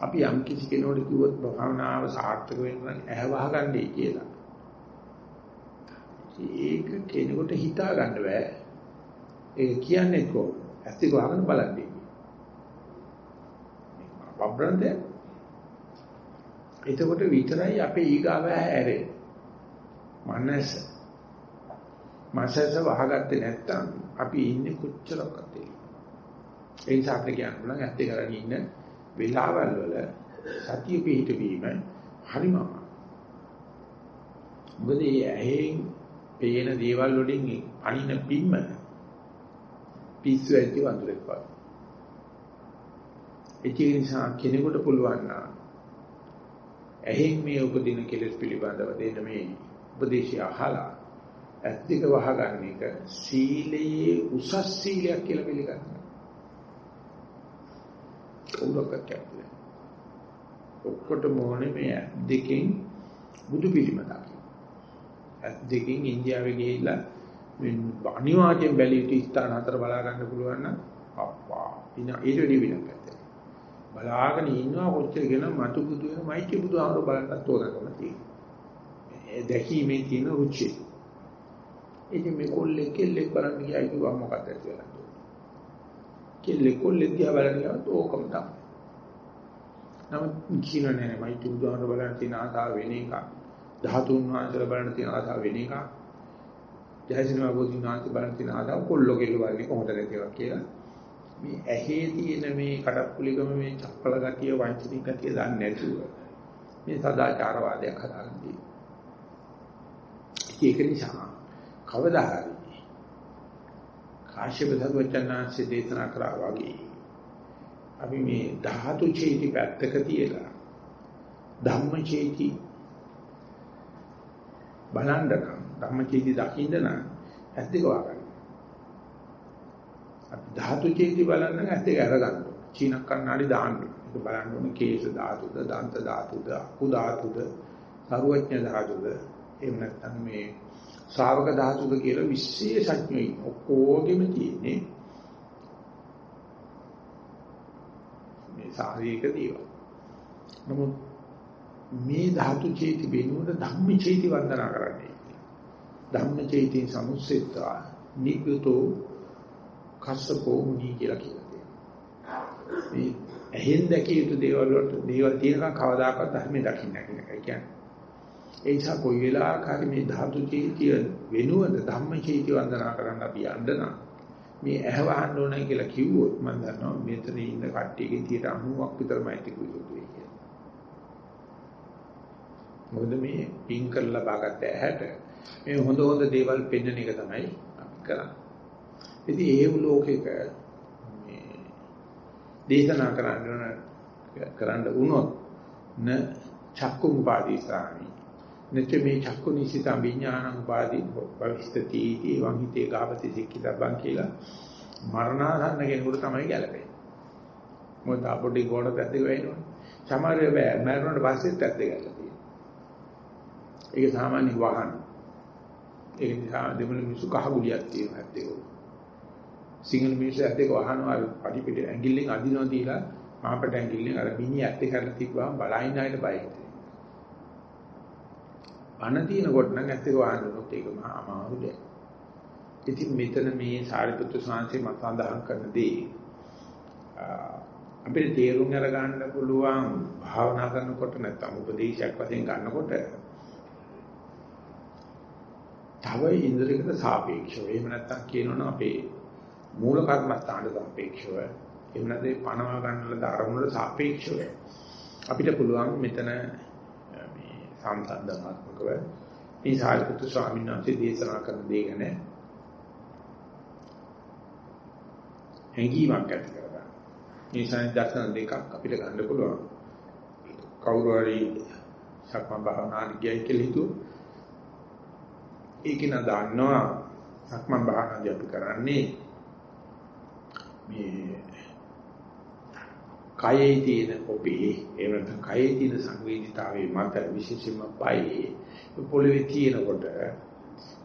අපි යම් කිසි කෙනෙකුට කිව්වොත් භවනාව සාර්ථක වෙන්න ඇහැ වහගන්නයි කියලා. ඒක කෙනෙකුට හිතා ගන්න බෑ. ඒක කියන්නේ කොහොමද? ඇස්තික වහගෙන බලන්නේ. වබ්‍රන්දය. එතකොට විතරයි අපේ ඊගාව ඇරෙන්නේ. මනස. මනස වහගත්තේ නැත්තම් අපි ඉන්නේ කොච්චරක්ද ඒ නිසා අපිට කියන්න පුළුවන් ඇත්තේ කරගෙන ඉන්න වෙලාවල් වල සතිය පිහිටවීම හරිම මොකද මේ ඇහෙන් පේන දේවල් වලින් අනින බිම්ම පිස්සු ඇති වඳුරෙක් වගේ. ඒ නිසා කෙනෙකුට පුළුවන් නම් ඇහෙන් මේ උපදින කෙලෙස් පිළිබඳව දෙන මේ උපදේශය අහලා ඇස් දෙක වහගන්න එක සීලයේ උසස් සීලයක් කියලා පිළිගන්නවා. කවුරක්වත් කියන්නේ. ඔක්කොටම ඕනේ මේ දෙකෙන් බුදු පිළිම දකින්න. ඇස් දෙකෙන් ඉන්දියාවේ ගිහිල්ලා මේ අනිවාර්යෙන් බැලිය යුතු ස්ථාන හතර බලා ගන්න පුළුවන් නම් අප්පා ඉන ඊට වැඩි විනක් නැහැ. බලාගෙන ඉන්නවා කොච්චර කියන මතු බුදු වෙන මයිටි බුදු ආවර බලන්නත් ඕනකම තියෙනවා. දැකීමේ තියෙන රුචිය. ඉතින් මේ කොල්ලෙක් කෙල්ලෙක් බලන්න ගියා කිව්වා මොකක්ද කියලා. කෙල්ලෙක් කොල්ලෙක් දිහා බලන්න ගියාත් ඕකම තමයි. නමුත් කියන නෑ මයිටි බුදු ආවර බලන්න තියෙන ආසාව වෙන එකක්. ධාතුන් වහන්සේලා බලන්න තියෙන ආසාව වෙන එකක්. ජයසිනමා බෝධි නාන්ති බලන තියෙන ආදාව කොල්ලෝ කෙල්ල බලන්නේ කොහොමද කියලා කියලා මේ ඇහි තියෙන මේ කඩප්පුලිකම මේ චප්පල ගතිය වංචනික ගතිය දන්නේ නැතුව මේ සදාචාරවාදයක් හදාගන්න තියෙනවා ඒක නිසා කවදා හරි කාශ්‍යප සර්වචන්නාංශයේ දේශනා කරා වගේ අපි මේ ධාතු චේති පැත්තක තියලා ධම්ම චේති බලන්නකම් ධම්මචේති දකින්න නම් ඇස් දෙක වහගන්න. අපි ධාතු චේති බලන්න නම් ඇස් දෙක අරගන්න. චීන කන්නාඩි දාන්න. ඒක බලන්න ඕනේ කේශ ධාතුද, දන්ත ධාතුද, අකු ධාතුද, සර්වඥ ධාතුද, එහෙම නැත්නම් මේ ශ්‍රාවක ධාතුද කියලා විශේෂඥයෝ ඔක්කොගෙම තියෙන්නේ මේ ශාරීරික දේවල්. නමුත් මේ ධාතු චේති වෙනුවට ධම්ම චේති වන්දනා කරන්නේ. ධම්මචේතින් සමුස්සෙත්වා නිකුතෝ කස්සපෝ මුනි කියලා කියලා තියෙනවා. මේ ඇහෙන් දැකිය යුතු දේවල් වලට දේවල් තියෙනකන් කවදාකවත් ධර්මයේ දකින්න කියන එකයි කියන්නේ. ඒ නිසා කොයි වෙලාවක හරි මේ ධාතු චේතිය වෙනුවද ධම්මචේති වන්දනා කරන්න අපි යන්න නම් මේ ඇහ වහන්න ඕනේ කියලා කිව්වොත් මම දන්නවා මෙතන ඉන්න කට්ටියගේ 90ක් විතරමයි තිබුණේ කියලා. මොකද මේ පින් කරලා බාගත්ත ඇහැට මේ හොඳ හොඳ දේවල් පෙන්වන එක තමයි අපි කරන්නේ. ඉතින් ඒ ලෝකෙක මේ දේශනා කරන්න කරන්න වුණොත් න චක්කුම් පාදීසාමි නච මේ චක්කු නිසිත විඥානං උපාදී භවිෂ්ඨති එවං හිතේ ගාවති සික්කිතබ්බන් කියලා මරණාසන්න කෙනෙකුට තමයි ගැලපෙන්නේ. මොකද අපොටි ගෝඩ පැත්තේ වෙයිනවනේ. සමහර වෙලාවට මරණයට පස්සෙත් පැත්තේ ගැලලා තියෙනවා. ඒක සාමාන්‍ය වහන. ඒ නිසා දෙමළ මිනිස්සු කහ ගුලියක් තියෙනවා ඇත්තේ. සිංහල මිනිස්සු ඇත්තේ වහනවා පඩි පිට ඇඟිල්ලෙන් අදිනවා තියලා මාපට ඇඟිල්ලෙන් අර මිනි ඇත්තේ කරලා තිබ්බම බලයින් ආයෙත් බය හිතෙනවා. පණ තිනකොට නම් ඇත්තේ වහනොත් ඒක මහා අමාරු දෙයක්. ඉතින් මෙතන මේ සාරිපුත්‍ර සාංශේ මත සඳහන් කරන දේ අපිට තේරුම් අරගන්න පුළුවන් භාවනා කරනකොට නැත්නම් උපදේශයක් වශයෙන් ගන්නකොට තව ඉන්ද්‍රියකට සාපේක්ෂව එහෙම නැත්නම් කියනවනම් අපේ මූල කර්මස්ථානට සාපේක්ෂව එහෙම නැත්නම් පණවා ගන්නල ධර්මවල සාපේක්ෂව අපිට පුළුවන් මෙතන මේ සම්සන්දනාත්මකව මේ සාරිපුත්තු ස්වාමීන් වහන්සේ දේශනා කරන දේ ගැන හැඟීමක් ඇති කරගන්න. මේ සංදර්ශන දෙකක් අපිට ගන්න පුළුවන්. කවුරු හරි සක්මන් භාවනාවට ගියයි කියලා හිතුවා. ඒක න දන්නවා සක්මන් භාවනාදී අපි කරන්නේ මේ කයේ තියෙන ඔබේ එහෙම නැත්නම් කයේ තියෙන සංවේදීතාවයේ මත විශේෂයෙන්ම පයි පොළවේ තියෙනකොට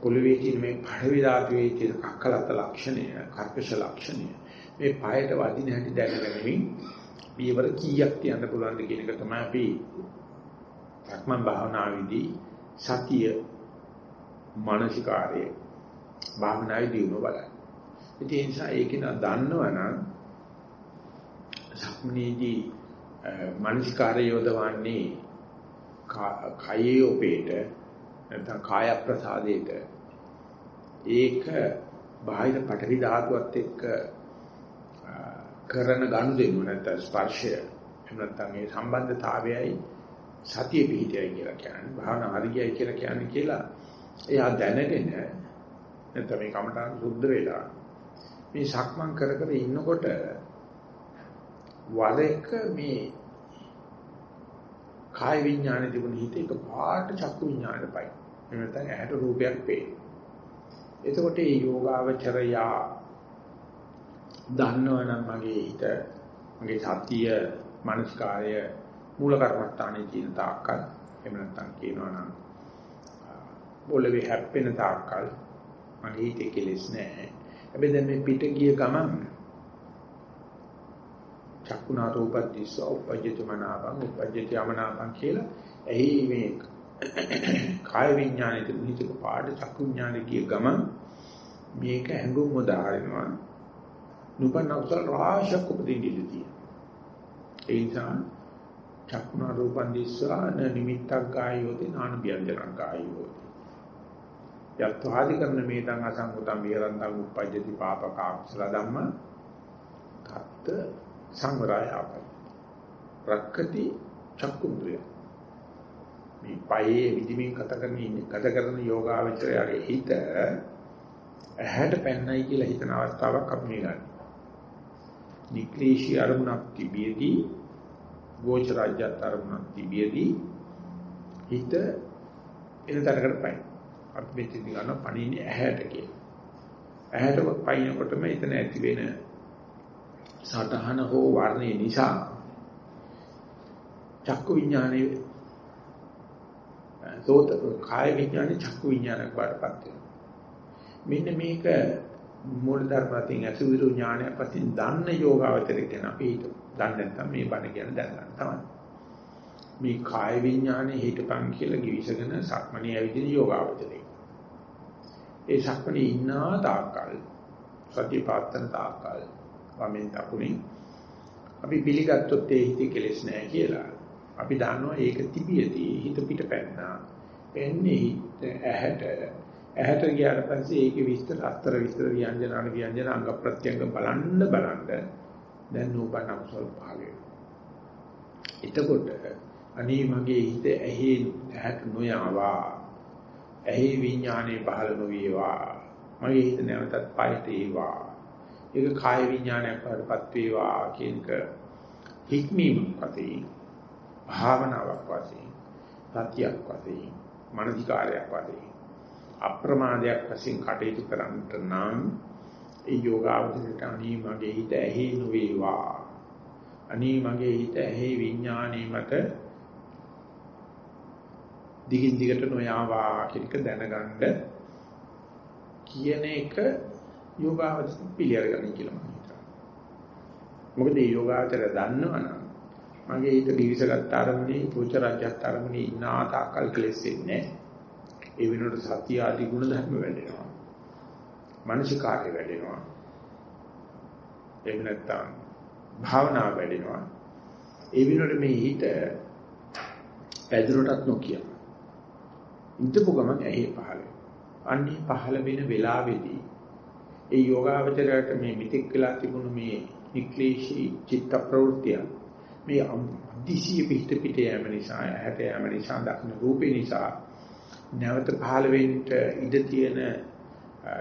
පොළවේ තියෙන මේ පඩවි ධාතුවේ තියෙන කක්කලත ලක්ෂණය කර්කශ ලක්ෂණය මේ පයට වදින හැටි දැනගැනීමෙන් පියවර කීයක් තියන්න පුළුවන්ද කියන එක තමයි අපි සක්මන් භාවනාවේදී සතිය මානසිකාරය භාවනායි දිනු බලන්න. ඒ නිසා ඒක නා දන්නවනම් සක්මනේදී මානසිකාරය යොදවන්නේ කයේ ඔපේට නැත්නම් කාය ප්‍රසාදයට ඒක බාහිර පටවි ධාතුවත් එක්ක කරන ගනුදෙනු නැත්නම් ස්පර්ශය. එහෙම නැත්නම් ඒ සම්බන්ධතාවයයි සතිය පිහිටයි කියලා කියන්නේ භාවනා හරියයි කියලා කියන්නේ කියලා එයා දැනගෙන නැත්නම් මේ කමඨාන් සුද්ධ වෙලා මේ සක්මන් කර කර ඉන්නකොට වර එක මේ කාය විඥානෙ තිබුණ හිත එක පාට චක්කු විඥානෙට පයි. එහෙම නැත්නම් ඇහැට රූපයක් පේන. එතකොට මේ යෝගාවචරයා දන්නවනම් මගේ හිත මගේ සතිය මනස්කාරය මූල කර්මස්ථානයේ තියෙන තාක්කල් එහෙම නැත්නම් කියනවා නම් පොළවේ හැප්පෙන තාක්කල් මගේ හිතේ කෙලෙස් නැහැ. හැබැයි දැන් මේ පිට ගිය ගමන් චක්කුණා රූපද්දිස්ස උපජ්ජති මනාපං උපජ්ජති අමනාපං කියලා. එහි මේ කාය විඥානයේ නිතික පාඩ චක්කු විඥානයේ ගිය ගමන් මේක හැඟුම් උදාහරණවා නුපන්න උසල් රාශක් උපදින්නේදී ඒ නිසා චක්කුණා රූපද්දිස්සා නිමිත්තක් ගායෝති නාන ව්‍යංජනක් ගායෝති යත්වාදි කරන මේතං අසංගතං විහරන්තං උපජ්ජති පාපක අකුසල ධම්ම. තත් සංවරය ආපයි. රක්කති චක්කුන්ද්‍රය. මේ පයේ විදිමින් ගත කරන ගත කරන යෝගාවචරයේ හිත ඇහැට පැන්නයි කියලා හිතන අවස්ථාවක් අපි මේ ගන්න. නික්ලේශී අරමුණක් තිබියදී ගෝචරාජ්‍යත් අරමුණක් තිබියදී හිත එනතරකට පයින්. අපි මෙතන ගන්න පණින්නේ ඇහැට කියලා. ඇහැට පයින්නකොටම එතන ඇති වෙන සටහන හෝ වර්ණය නිසා චක්කු විඥානේ සෝත කාය විඥානේ චක්කු විඥානයක් වඩපත් වෙනවා. මෙන්න මේක මූල ධර්මයෙන් අසුවිරු ඥානය පස්සේ දන්න යෝගාවචරය කියන අපි හිත. දන්නේ නැත්නම් මේ බණ කියන දැනගන්න තමයි. මේ කාය විඥානේ හිටපන් කියලා givisගෙන සක්මණේ ඇවිදින යෝගාවචරය. ඒ සක්මණේ ඉන්නා තාක්කල් සතිපාත්තන තාක්කල් වමෙන් දකුණෙන් අපි පිළිගත්තොත් ඒ හිතේ කෙලෙස් නැහැ කියලා. අපි දන්නවා ඒක තිබියදී හිත පිට පැන්නා. එන්නේ හිත ඇහැට ඇහැට ගියාට පස්සේ ඒකේ විස්තර අස්තර විස්තර ව්‍යංජන අන ව්‍යංජන අංග ප්‍රත්‍යංග බලන්න බලන්න දැන් නූපන් අකුසල පහළ එතකොට අනේ මගේ හිත ඇහි ඇහැට නොයාවා. ඇහි විඥානේ පහළ නොවේවා. මගේ හිත නැවතත් පයට ඒවා. ඒක කාය විඥානයක් වඩපත් වේවා කියනක හික්මීමක් වශයෙන් භාවනාවක් වශයෙන් සත්‍යයක් වශයෙන් මනසිකාරයක් වශයෙන් අප්‍රමාදයක් වශයෙන් කටයුතු කරන්නට නම් ඒ යෝගාවචරයට අනී මගේ හිත ඇහි නොවේවා. අනී මගේ හිත ඇහි විඥානී මත දිගින් දිගට නොයාවා කියන එක දැනගන්න කියන එක යෝගාවචර පිළිඅරගන්න කියලා මම හිතනවා. මොකද මේ යෝගාවචර දන්නවනම් මගේ හිත දිවිසගත් ආරම්භයේ පුච රාජ්‍යත් ආරම්භයේ ඉන්නා තාකල් ක්ලේශ වෙන්නේ. ඒ වෙනුවට සත්‍ය ආදී ගුණ ධර්ම වැඩෙනවා. මානසික කාර්ය වැඩෙනවා. එහෙම නැත්නම් භාවනාව වැඩෙනවා. ඒ වෙනුවට මේ හිත පැදුරටත් නොකිය. ඉඳපු ගමන් ඇහි පහළ. අන්නේ පහළ වෙන වෙලාවේදී ඒ යෝගාවචරයට මේ මිත්‍යක් වෙලා තිබුණු මේ නික්ලේශී චිත්ත ප්‍රවෘත්තිය මේ අදිසිය පිට පිට යෑම නිසා ඇහැට යෑම නිසා දක්න රූපේ නිසා නැවත පහළ වෙන්න ඉඩ තියෙන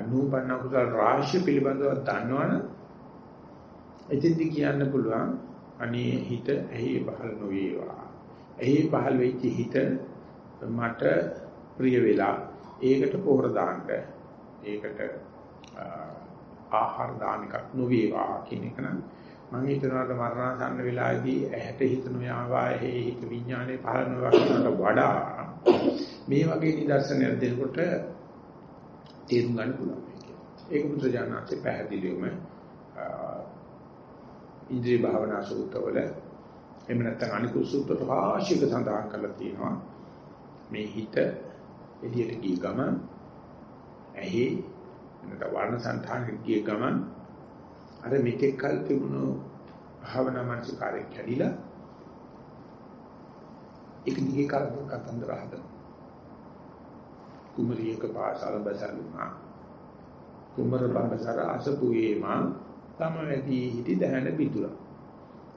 නූපන්න කුසල රාශිය පිළිබඳව දන්නවනම් එතෙන්දි කියන්න පුළුවන් අනේ හිත ඇහි පහළ නොවේවා. ඇහි පහළ වෙච්ච හිත මට ප්‍රිය වෙලා ඒකට පොහොර දාන්න ඒකට ආහාර දාන එකක් නොවේවා කියන එක නම් මම හිතනවාට මරණාසන්න වෙලාවේදී ඇහැට හිතන යාවා හේ හිත විඥානේ පහළ නොවකට වඩා මේ වගේ නිදර්ශනයක් දෙනකොට තේරුම් ගන්න පුළුවන් මේක. ඒක බුදුජානනාංශේ පැහැදිලිවම ඉන්ද්‍රිය භාවනා සූත්‍රවල එහෙම නැත්නම් අනිකුත් සූත්‍ර රාශියක සඳහන් කරලා තියෙනවා. මේ හිත එළියට ගිය ගමන් ඇහි නැත්නම් වර්ණ සංඛානෙ ගිය ගමන් අර මෙතෙක් කල් තිබුණු භාවනා මානසිකාරය කැඩිලා ඒක දිගේ කරදර කතන්දර හදන කුමරියක පාසල බසලුනා කුමර බඹසර අසපුයේ මා තමවැදී හිටි දැහැන පිටුලා.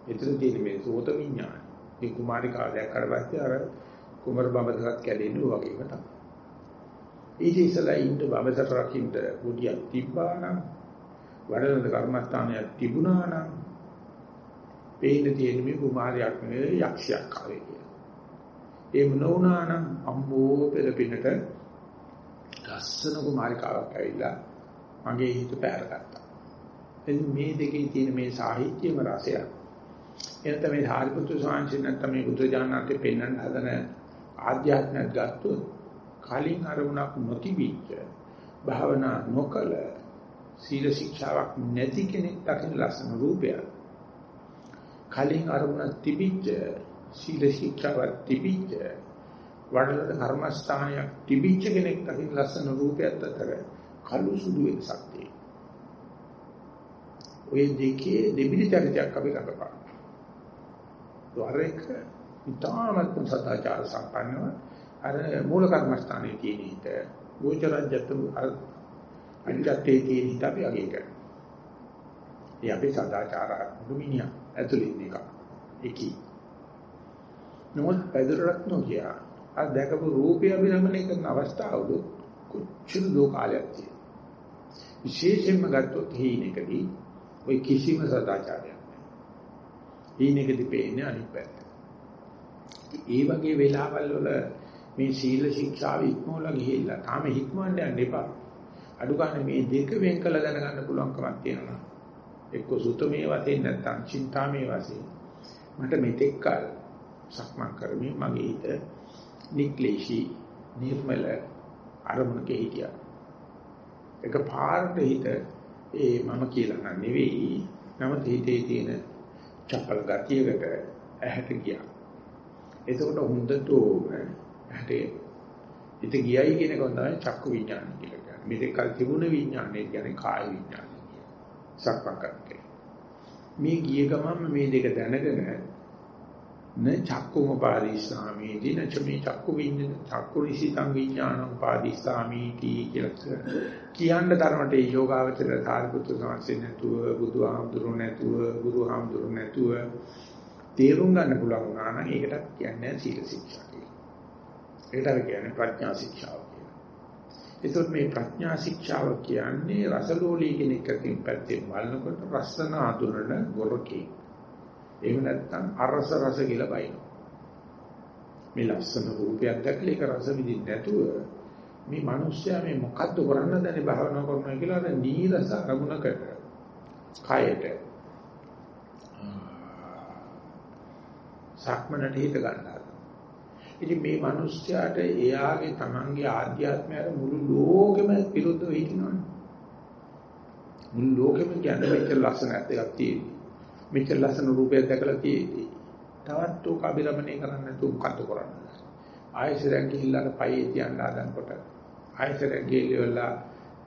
එතන තියෙන මේ සෝත විඥාන. මේ කුමාරිකාව දැක්කට පස්සේ අර කුමර බඹසරත් කැඩෙන්නේ වගේම තමයි. ඊට ඉස්සලා ඉන්න බඹසර රකින්න බුදියක් තිබ්බා නම් වඩන කර්මස්ථානයක් තිබුණා නම් පේන්න තියෙන මේ කුමාරයක් නෙවෙයි යක්ෂයක් ආවේ කියලා. ඒ මොනවා නම් අම්බෝ පෙරපිනට ලස්සන කුමාරිකාවක් ඇවිල්ලා මගේ හිත පැහැරගත්තා. එතින් මේ දෙකේ තියෙන මේ සාහිත්‍යම රසය එනත මේ හාරිපුත්තු සාංශි නැත්නම් මේ බුදුජානනාතේ පෙන්වන්න හදන ආධ්‍යාත්මයක් ගත්තොත් කලින් අරමුණක් නොතිබිච්ච භාවනා නොකල සීල ශික්ෂාවක් නැති කෙනෙක් දකින ලස්සන රූපයක් කලින් අරමුණක් තිබිච්ච සීල ශික්ෂාවක් තිබිච්ච වඩලද කර්මස්ථානයක් තිබිච්ච කෙනෙක් දකින ලස්සන රූපයක් අතර කළු සුදු වෙනසක් තියෙනවා. ඔය දෙකේ දෙබිලි චරිතයක් අපි රඟපාන. වරේක ඉතාමත් සදාචාර සම්පන්නව අර මූල කර්මස්ථානයේ තියෙන හිත ගෝචරජ්‍යත් අනිත්‍යයේ තියෙන හිත අපි අගේ කරනවා. ඒ අපේ සදාචාරාත්මක මිනිහා ඇතුළේ ඉන්න එක. ඒකයි. නමුත් පැදුරක් නොකිය. අර දැකපු රූපය අභිරමණය කරන අවස්ථාවලු කොච්චර දෝ කාලයක් තියෙනවා. විශේෂයෙන්ම ගත්තොත් හීනෙකදී ওই කිසිම සදාචාරයක් නැහැ. හීනෙකදී පේන්නේ අනිත් පැත්ත. ඒ වගේ වෙලාවල් වල මේ සීල ශික්ෂාව ඉක්මවලා ගිහිල්ලා තාම හික්මවන්න යන්න එපා. අඩු ගන්න මේ දෙක වෙන් කළ දැනගන්න පුළුවන්කමක් තියෙනවා. එක්ක සුතමේ වශයෙන් නැත්නම් චින්තාමේ වශයෙන් මට මෙතෙක් කල සක්මන් කරමින් මගේ හිත නික්ලේශී නිර්මල අරමුණක හිටියා. එක පාරට හිත ඒ මම කියලා නන් නෙවෙයි. නමුත් හිතේ තියෙන චපල ගතියකට ඇහැට ගියා. එතකොට හොඳටම ඇහැට හිත ගියයි කියන එක තමයි චක්කු විඥාන කියලා කියන්නේ. මේක කල් තිබුණ විඥානය කියන්නේ කාය විඥානය කියන්නේ. සක්මන් කරන්නේ. මේ ගිය ගමන් මේ දෙක දැනගෙන න චක්කුම පාදිස්සාමීති නච මේ චක්කු විඤ්ඤාණ චක්කු ඍෂිතං විඥානං පාදිස්සාමීති කියලා කියන්න තරමට ඒ යෝගාවචර සාරිපුත්‍ර සංසේ නැතුව බුදුහාමුදුරු නැතුව ගුරුහාමුදුරු නැතුව තේරුම් ගන්න පුළුවන් වුණා නම් ඒකට කියන්නේ සීල ශික්ෂා කියලා. ඒකට කියන්නේ ප්‍රඥා ශික්ෂාව කියලා. ඒතකොට මේ ප්‍රඥා ශික්ෂාව කියන්නේ රසලෝලී කෙනෙක් අතින් පැත්තෙන් බලනකොට රසන අඳුරන ගොරකේ එහෙම නැත්නම් අරස රස කියලා බයිනවා. මේ ලස්සන රූපයක් දැකලා ඒක රස විඳින්න නැතුව මේ මිනිස්සයා මේ මොකද්ද කරන්න දැනේ භාවනා කරනවා කියලා අර නීරස අරමුණකට කයට සක්මනට හිත ගන්නවා. ඉතින් මේ මිනිස්යාට එයාගේ තමන්ගේ ආධ්‍යාත්මයට මුළු ලෝකෙම විරුද්ධව හිටිනවනේ. මුළු ලෝකෙම කියන්නේ මෙච්චර ලස්සනක් දෙයක් තියෙනවා. මෙච්චර ලස්සන රූපයක් දැකලා තියෙද්දි තවත් උක අභිරමණය කරන්න නැතුව මොකද කරන්නේ? ආයසරයෙන් ගිහිල්ලා පයේ තියන්න හදනකොට ආයසරයෙන් ගිහිල්ලා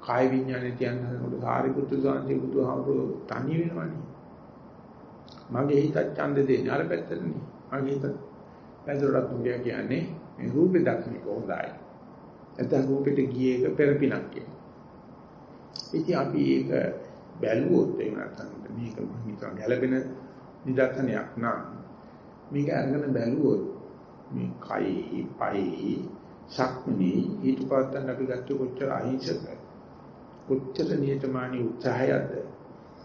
කාය විඥානේ තියන්න හදනකොට සාරිපුත්තු සාන්ති බුදුහාමුදුරු තනි වෙනවනේ. මගේ හිතත් ඡන්ද දෙන්නේ අර පැත්තටනේ. මගේ හිත පැදුරක් නුගිය කියන්නේ මේ රූපේ දක්ෂින කොහොඳයි. නැත්නම් රූපෙට ගියේ එක පෙරපිනක් කියන්නේ ඉතින් අපි ඒක බැලුවොත් එහෙම නැත්නම් මේක මම හිතන ගැළපෙන නිදර්ශනයක් නම් මේක අරගෙන බැලුවොත් මේ කයි පයි සක්මනේ ඊටපස්සෙන් අපි ගත්ත කොච්චර අහිංසක කොච්චර නියතමානී උත්සාහයක්ද?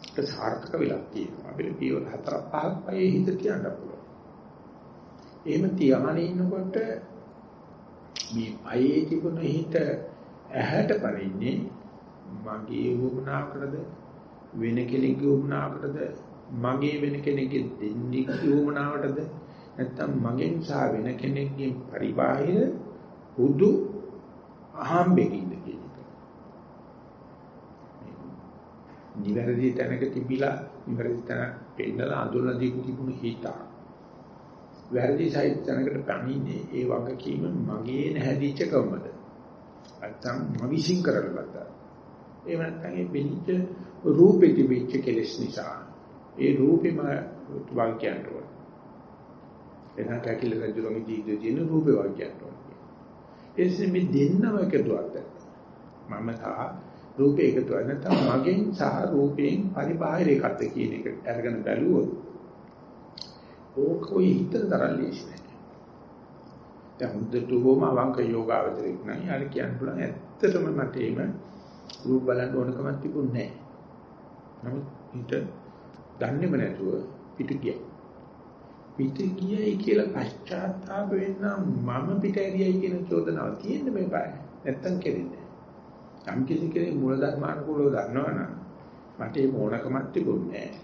ඒක සාර්ථක වෙලා තියෙනවා. අපිට පියවර හතරක් පහක් පහේ හිත තියන්න පුළුවන්. එහෙම තියාගෙන ඉන්නකොට මේ අයේ තිබුණ හිත ඇහැට පරින්නේ මගේ වුණාකටද වෙන කෙනෙකුගේ වුණාකටද මගේ වෙන කෙනෙක්ගේ දෙන්නේ වුණාවටද නැත්තම් මගෙන් සහ වෙන කෙනෙක්ගෙන් පරිබාහිර හුදු අහම්බෙකින්ද කියන එක. නිවැරදි තැනක තිබිලා නිවැරදි තැන පෙන්නලා අඳුරලා දීපු තිබුණු හිත. වැරදි සයිත් තැනකට පැමිණේ ඒ වගකීම මගේ නැහැදිච්ච කවමද? නැත්තම් මම විශ්ින් කරලා ගත්තා. ඒ නැත්තම් ඒ බෙලිච්ච රූපෙ තිබිච්ච කෙලෙස් නිසා ඒ රූපෙම වාක්‍යයන්ට වල. එතන කැකිල රජුගේ ජීවිතයේ තියෙන රූපේ වාක්‍යයන්ට වල. එසේ මේ දෙන්නම එකතුවක් මම තා රූපේ එකතුවක් නැත්නම් මගෙන් සහ රූපයෙන් පරිබාහිර එකක්ද කියන එක අරගෙන බැලුවොත් ඕක ඔය හිතට තරම් ලේසි නෑ. දැන් හොඳට හොම අවංක යෝගාවචරයක් නයි අර කියන්න පුළුවන් ඇත්තටම මට එහෙම රූප බලන්න ඕනකමක් තිබුණේ නෑ. නමුත් හිත දන්නේම නැතුව පිට ගියා. පිට ගියයි කියලා පශ්චාත්තාප වෙන්න මම පිට ඇරියයි කියන චෝදනාව තියෙන්න මේ බය. නැත්තම් කෙරෙන්නේ නැහැ. යම් කිසි කෙනෙක් මූල ධර්මානුකූලව දන්නවනම් මට ඒ මොනකමක් තිබුණේ නැහැ.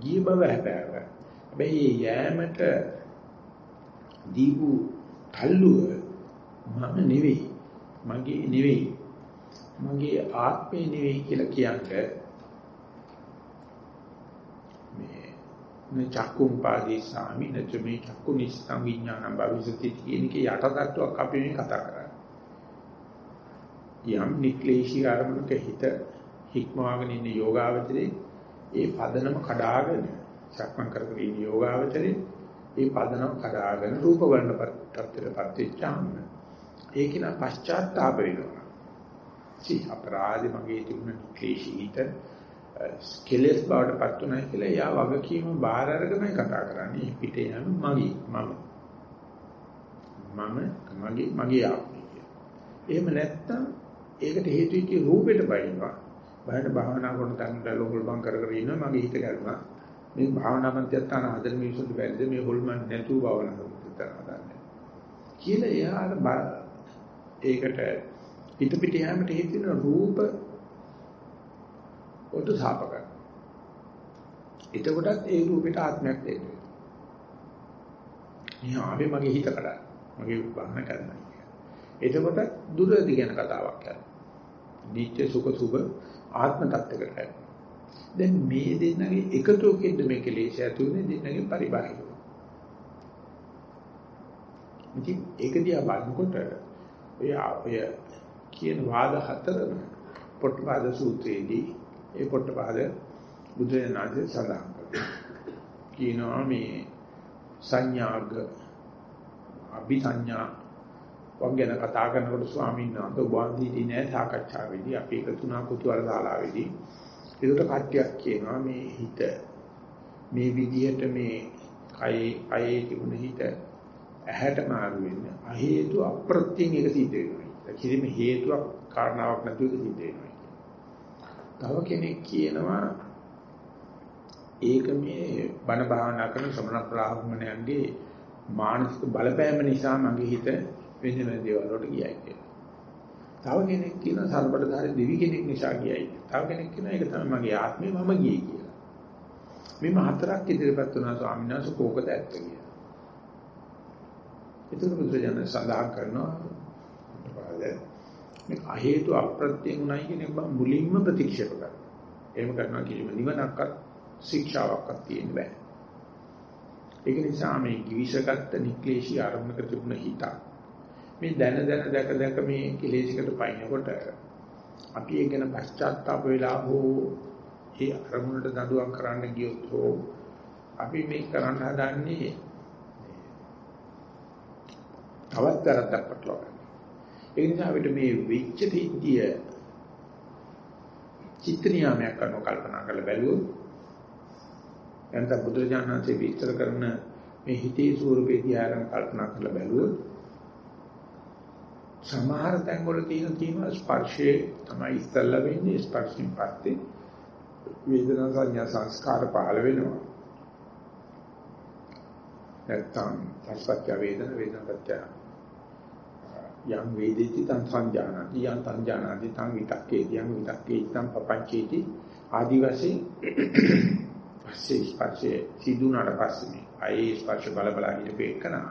ගිය බව හැබැයි. හැබැයි යෑමට දීපු තල්ලුව මම නෙවෙයි. මගේ නෙවෙයි. මගේ ආත්මේ නෙවෙයි කියලා කියන්නේ නචක්කුම් පාදේසාමි නච මේ චක්කු නිස්සං විඥානං භවිසති කියන එක යටටට්ටුවක් අපි මේ කතා කරන්නේ. යම් නික්ලේශී ආරමුණක හිත හික්මවාගෙන ඉන්න යෝගාවචරේ ඒ පදනම කඩාගෙන සක්මන් කරගෙන ඉන්න යෝගාවචරේ ඒ පදනම කඩාගෙන රූප වර්ණ තත්ත්වයටපත් වෙච්චාම ඒකින පශ්චාත්තාප වෙනවා. සි අපරාධි මගේ තිබුණ නික්ලේශී හිත ස්කෙලස් බවට පත් උනායි කියලා එයා වගකීම බාහිර අරගෙනයි කතා කරන්නේ. පිටේ යන මගේ මම. මම මගේ මගේ ආත්මය එහෙම නැත්තම් ඒකට හේතු වෙච්ච රූපෙට බයිනවා බාහිර භාවනා කරන තැනට ලෝකල් බං කර කර ඉන්නවා. මගේ හිත කරුණා මේ භාවනා මන්ත්‍යස්ථාන හදන මිනිසුන්ට බැරිද මේ හොල්මන් නැතුව භාවනා කරන්න හදන්නේ කියලා එයාට ඒකට හිත පිට යෑමට හේතු වෙන රූප ඔට සාප කරනවා. එතකොටත් ඒ රූපෙට ආත්මයක් දෙන්නේ. මේ ආවේ මගේ හිත කඩන. මගේ බාහන කරනවා කියන්නේ. එතකොට දුරදි ගැන කතාවක් කරනවා. නිත්‍ය සුඛ සුභ ආත්ම tattකට යනවා. දැන් මේ දෙන්නගේ එකතුවකින්ද මේ කෙලෙස් ඇති වෙන්නේ දෙන්නගේ පරිබාහිර. ඉතින් ඒක දිහා බලනකොට ඔය ඔය කියන වාද හතරම පොට්ටපාද සූත්‍රයේදී ඒ පොට්ටපාද බුදුරජාණන්සේ සඳහන් කරනවා. කියනවා මේ සංඥාග අභිසඤ්ඤා වගේන කතා කරනකොට ස්වාමීන් වහන්සේ වන්දිදී නෑ සාකච්ඡාවේදී අපි එකතුනා කුතුහල ශාලාවේදී ඒකට කට්ටියක් කියනවා මේ හිත මේ විදිහට මේ කයේ කයේ තිබුණ හිත ඇහැට මාරු වෙන්නේ අ හේතු අප්‍රත්‍යයෙන් ඒක සිද්ධ වෙනවා. කිසිම හේතුවක් කාරණාවක් නැතුව සිද්ධ වෙනවා. තව කෙනෙක් කියනවා ඒක මේ බණ භාවනා කරන ශ්‍රමණ බ්‍රාහ්මණයන්ගේ මානසික බලපෑම නිසා මගේ හිත වෙන වෙන දේවල් වලට ගියයි කියලා. තව කෙනෙක් කියනවා සර්බඩදාරි දෙවි කෙනෙක් නිසා ගියයි. තව කෙනෙක් කියනවා ඒක තමයි මගේ ආත්මය මම ගියේ කියලා. මේ හතරක් ඉදිරියපත් වුණා ස්වාමීන් වහන්සේ කෝකද ඇත්ත කියලා. ඒක බුදුරජාණන් සඳහන් කරනවා මේ අ හේතු අප්‍රත්‍යයෙන් උනායි කියන එක මුලින්ම ප්‍රතික්ෂේප කරනවා. එහෙම කරනවා කිසිම නිවනක්වත් ශික්ෂාවක්වත් තියෙන්න බෑ. ඒක නිසා මේ කිවිසගත්ත නික්ලේශී ආරම්භක තිබුණ හිත මේ දැන දැන දැක දැක මේ කෙලෙසකට පයින්නකොට අපි ඒක ගැන පශ්චාත්තාප වෙලා හෝ ඒ අරමුණට දඬුවම් කරන්න ගියොත් හෝ අපි මේ කරන්න හදන්නේ තවත් කරද්දක් පටලවා ඒ නිසා අපිට මේ වෙච්ච තිද්දිය චිත්ත නියාමයක් කරන කල්පනා කරලා බැලුවොත් එතන බුදුරජාණන්සේ විස්තර කරන මේ හිතේ ස්වරූපේ දිහා කල්පනා කරලා බැලුවොත් සමහර තැන්වල තියෙන තියෙන ස්පර්ශයේ තමයි ඉස්සල්ලා වෙන්නේ ස්පර්ශයෙන් පස්සේ වේදනා සංඥා සංස්කාර පහළ වෙනවා. නැත්තම් සංස්පත්‍ය වේදන වේදනපත්‍ය යම් වේදිතී තං සංජානති යම් සංජානති තං විතක්කේ යම් විතක්කේ තං පపంచේති ආදි වශයෙන් පස්සේ ස්පර්ශයේ සිදුනාට පස්සේ මේ අයේ ස්පර්ශ බල බල හිටපේකනා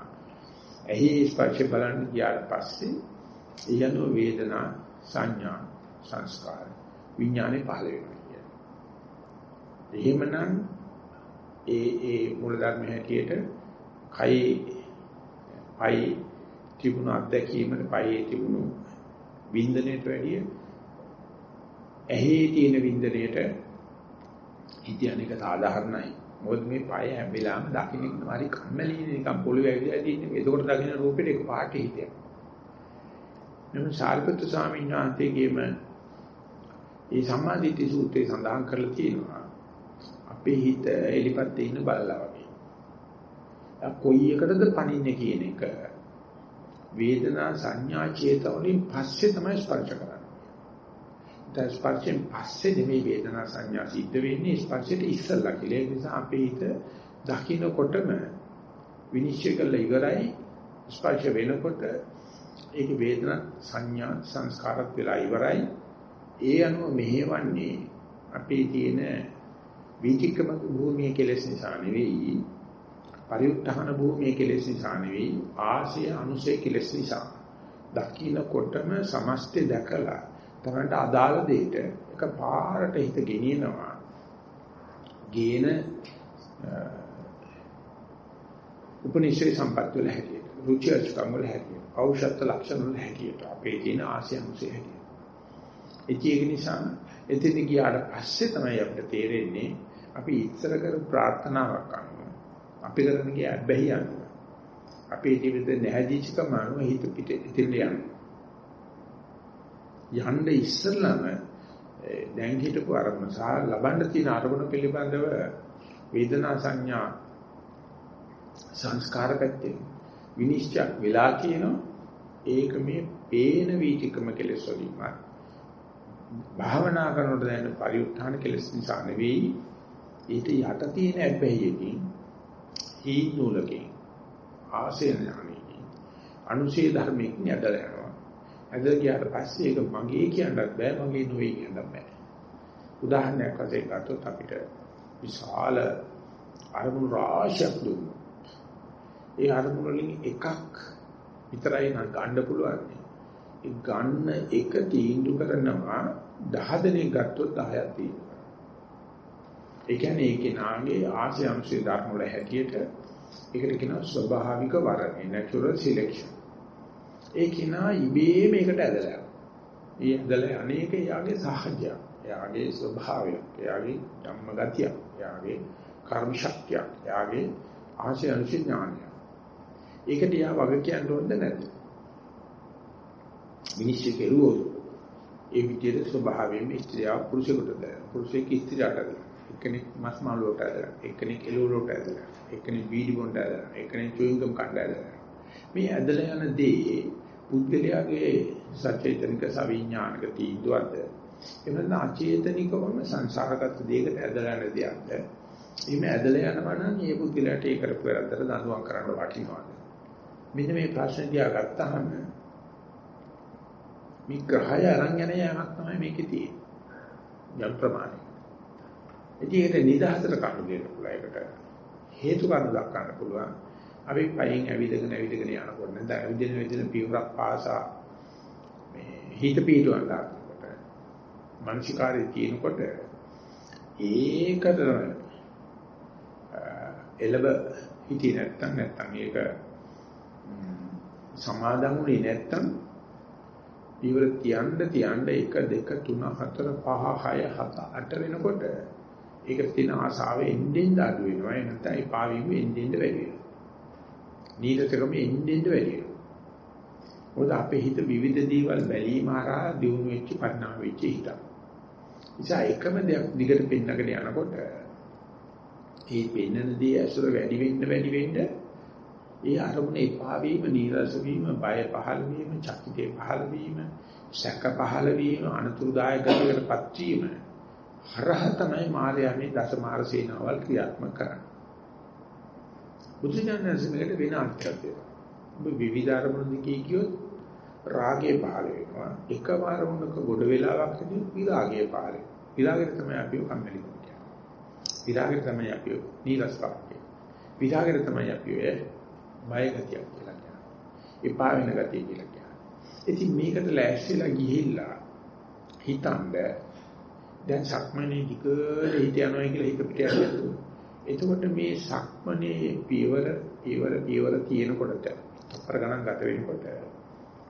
එහි ස්පර්ශ බලන්න ගියාට පස්සේ යන වේදනා සංඥා සංස්කාර විඥානේ පහළ වෙනවා කියන්නේ. එහෙමනම් ඒ ඒ මූල ධර්ම හැටියට කයි පයි තිබුණු අත්දැකීමට පයේ තිබුණු වින්දනයට වැඩිය ඇහි තියෙන වින්දනයට හිතන එක සාධාරණයි. මොකද මේ පය හැම වෙලාවෙම දකින්න හරි කම්මැලි නිකන් පොළවේ ඇවිල්ලා තියෙන්නේ. එතකොට දකින්න රූපෙට එක පාට හිතයක්. මෙන්න සාරිපුත්‍ර ස්වාමීන් වහන්සේගේම මේ සම්මාදිට්ඨි සූත්‍රයේ සඳහන් කරලා තියෙනවා. අපේ හිත එලිපත් ඉන්න බලලා වගේ. කොයි එකටද පණින්නේ කියන එක වේදනා සංඥා චේතවලින් පස්සේ තමයි ස්පර්ශ කරන්නේ. දැන් ස්පර්ශයෙන් පස්සේ නෙමෙයි වේදනා සංඥා සිද්ධ වෙන්නේ ස්පර්ශයට ඉස්සෙල්ලා කියලා. ඒ නිසා අපේ හිත දකින්නකොටම විනිශ්චය කළ ඉවරයි ස්පර්ශ වෙනකොට ඒක වේදනා සංඥා සංස්කාරත් වෙලා ඉවරයි. ඒ අනුව මෙහෙවන්නේ අපේ තියෙන වීතික්‍රම භූමිය කෙලෙස් නිසා නෙවෙයි පරිඋත්ථාන භූමිය කෙලෙස් නිසා නෙවෙයි ආශය අනුසය කෙලෙස් නිසා. දකින්නකොටම සමස්තය දැකලා තමන්ට අදාළ දෙයට එක පාරට හිත ගෙනියනවා. ගේන උපනිෂේ සම්පත් වල හැටියට රුචි අරුචිකම් වල හැටියට. ඖෂධ ලක්ෂණ වල හැටියට අපේ තියෙන ආශය අනුසය හැටියට. ඒක නිසා එතන ගියාට පස්සේ තමයි අපිට තේරෙන්නේ අපි ඉස්සර කර ප්‍රාර්ථනාවක් අනුව අපි කරන කේ අබ්බැහි අනුව අපේ ජීවිතේ නැහැදිච්චකම අනුව හිත පිට ඉතින් යනවා යන්න ඉස්සරලම දැන් හිටපු අරමුණ සහ ලබන්න තියෙන අරමුණ පිළිබඳව වේදනා සංඥා සංස්කාර පැත්තේ විනිශ්චය වෙලා කියනවා. ඒක මේ පේන වීතිකම කෙලෙස් වලින්ම භාවනා කරනකොට දැනෙන පරිඋත්ථාන කෙලෙස් නිසා නෙවෙයි ඊට යට තියෙන ඇබ්බැහියකින් හී නූලකින් ආසය ඥානකින් අනුශේ ධර්මයෙන් යදලා යනවා. ඇදලා ගියාට පස්සේ ඒක මගේ කියන්නත් බෑ මගේ නොවේ කියන්නත් බෑ. උදාහරණයක් වශයෙන් ගත්තොත් අපිට විශාල අරමුණු රාශියක් දුන්නොත් ඒ අරමුණු වලින් එකක් විතරයි නම් ගන්න පුළුවන්. ඒ ගන්න එක තීන්දුව කරනවා 10 දෙනෙක් ගත්තොත් 10ක් තියෙනවා. ඒ කියන්නේ ඒකේ නාගේ ආශය අංශේ ධර්ම වල හැටියට ඒකට කියනවා ස්වභාවික වරණය natural selection. ඒ කිනා ඉබේ මේකට ඇදලා. ඒ ඇදලා අනේක යාගේ සහජය. එයාගේ ස්වභාවය. එයාගේ ධම්ම ගතිය. එයාගේ කර්ම ශක්තිය. එයාගේ ආශය අංශේ ඥානය. ඒකට යා වග කියන්න ඕනද නැද්ද? මිනිස්සු කෙරුවොත් ඒ විදිහට ස්වභාවයෙන්ම ස්ත්‍රිය පුරුෂයෙකුට පුරුෂයෙක් ස්ත්‍රියට එක්කෙනෙක් මස් මාළුවට ඇදලා, එක්කෙනෙක් එළවලුවට ඇදලා, එක්කෙනෙක් බීඩි බොණ්ඩ ඇදලා, එක්කෙනෙක් චුයින්ගම් කන්න ඇදලා. මේ ඇදලා යන දේ පුද්ගලයාගේ සචේතනික සවිඥානික තීන්දුවක්ද? එවන අචේතනිකවම සංසාරගත දෙයකට ඇදලා යන දෙයක්ද? එහෙම ඇදලා යනවා නම් මේ පුද්ගලයාට ඒ කරපු වැරද්දට දඬුවම් කරන්න වටිනවද? මෙන්න මේ ප්‍රශ්න දිහා ගත්තාම මේ ග්‍රහය අරන් යන යමක් තමයි මේකේ තියෙන්නේ. යම් ප්‍රමාණයක්. ඉතින් ඒකට නිදහසට කණු දෙන්න පුළුවන් ඒකට හේතු කණු දක්වන්න පුළුවන්. අපි පයින් ඇවිදගෙන ඇවිදගෙන යනකොට නේද ඇවිදින ඇවිදින පියවරක් පාසා මේ හිත පිටවන්න ගන්නකොට මානසිකාරය තියෙනකොට ඒකට එළඹ හිතේ නැත්තම් නැත්තම් ඒක සමාදම්ුනේ නැත්තම් ඉවර තියන්න තියන්න 1 2 3 4 5 6 7 8 වෙනකොට ඒකට තියෙන ආසාව එන්නෙන් අඩු වෙනවා. ඒ නැත්නම් ඒ පාවීම එන්නෙන් වැඩි වෙනවා. නීරසකම එන්නෙන් වැඩි වෙනවා. මොකද අපේ හිත විවිධ දේවල් බැලීම හරහා දියුණු වෙච්ච පරිණාම වෙච්ච හිතක්. නිසා එකම දෙයක් දිගට පෙන්නගෙන යනකොට ඒ පෙන්නන දේ ඇසුර වැඩි වෙන්න වැඩි වෙන්න ඒ අරමුණ එපා වීම, නීරස වීම, බය පහළ වීම, චකිතේ පහළ වීම, සැක පහළ වීම, අනතුරුදායක ගතියකටපත් වීම හරහ තමයි මාර්යා මේ දසමාර සේනාවල් ක්‍රියාත්මක කරන්නේ. බුදුජානක මේකට වෙන අර්ථයක් දෙනවා. ඔබ විවිධ අරමුණු දිගේ කියොත් රාගය පහළ වෙනවා. එකම අරමුණක ගොඩ වෙලාවකදී විරාගය පහළ වෙනවා. විරාගය තමයි අපි කම්මැලි කියන්නේ. විරාගය තමයි අපි නීරසකම් කියන්නේ. විරාගය තමයි අපි ඔය බය ගතිය කියලා කියන්නේ. එපා වෙන ගතිය කියලා කියන්නේ. ඉතින් මේකට ලෑස්තිලා ගිහිල්ලා හිතන්න දැන් සක්මනේ දිගට හිත යනවා කියලා හිත පිට යනවා. එතකොට මේ සක්මනේ පියවර පියවර පියවර තියෙනකොට තප්පර ගණන් ගත වෙනකොට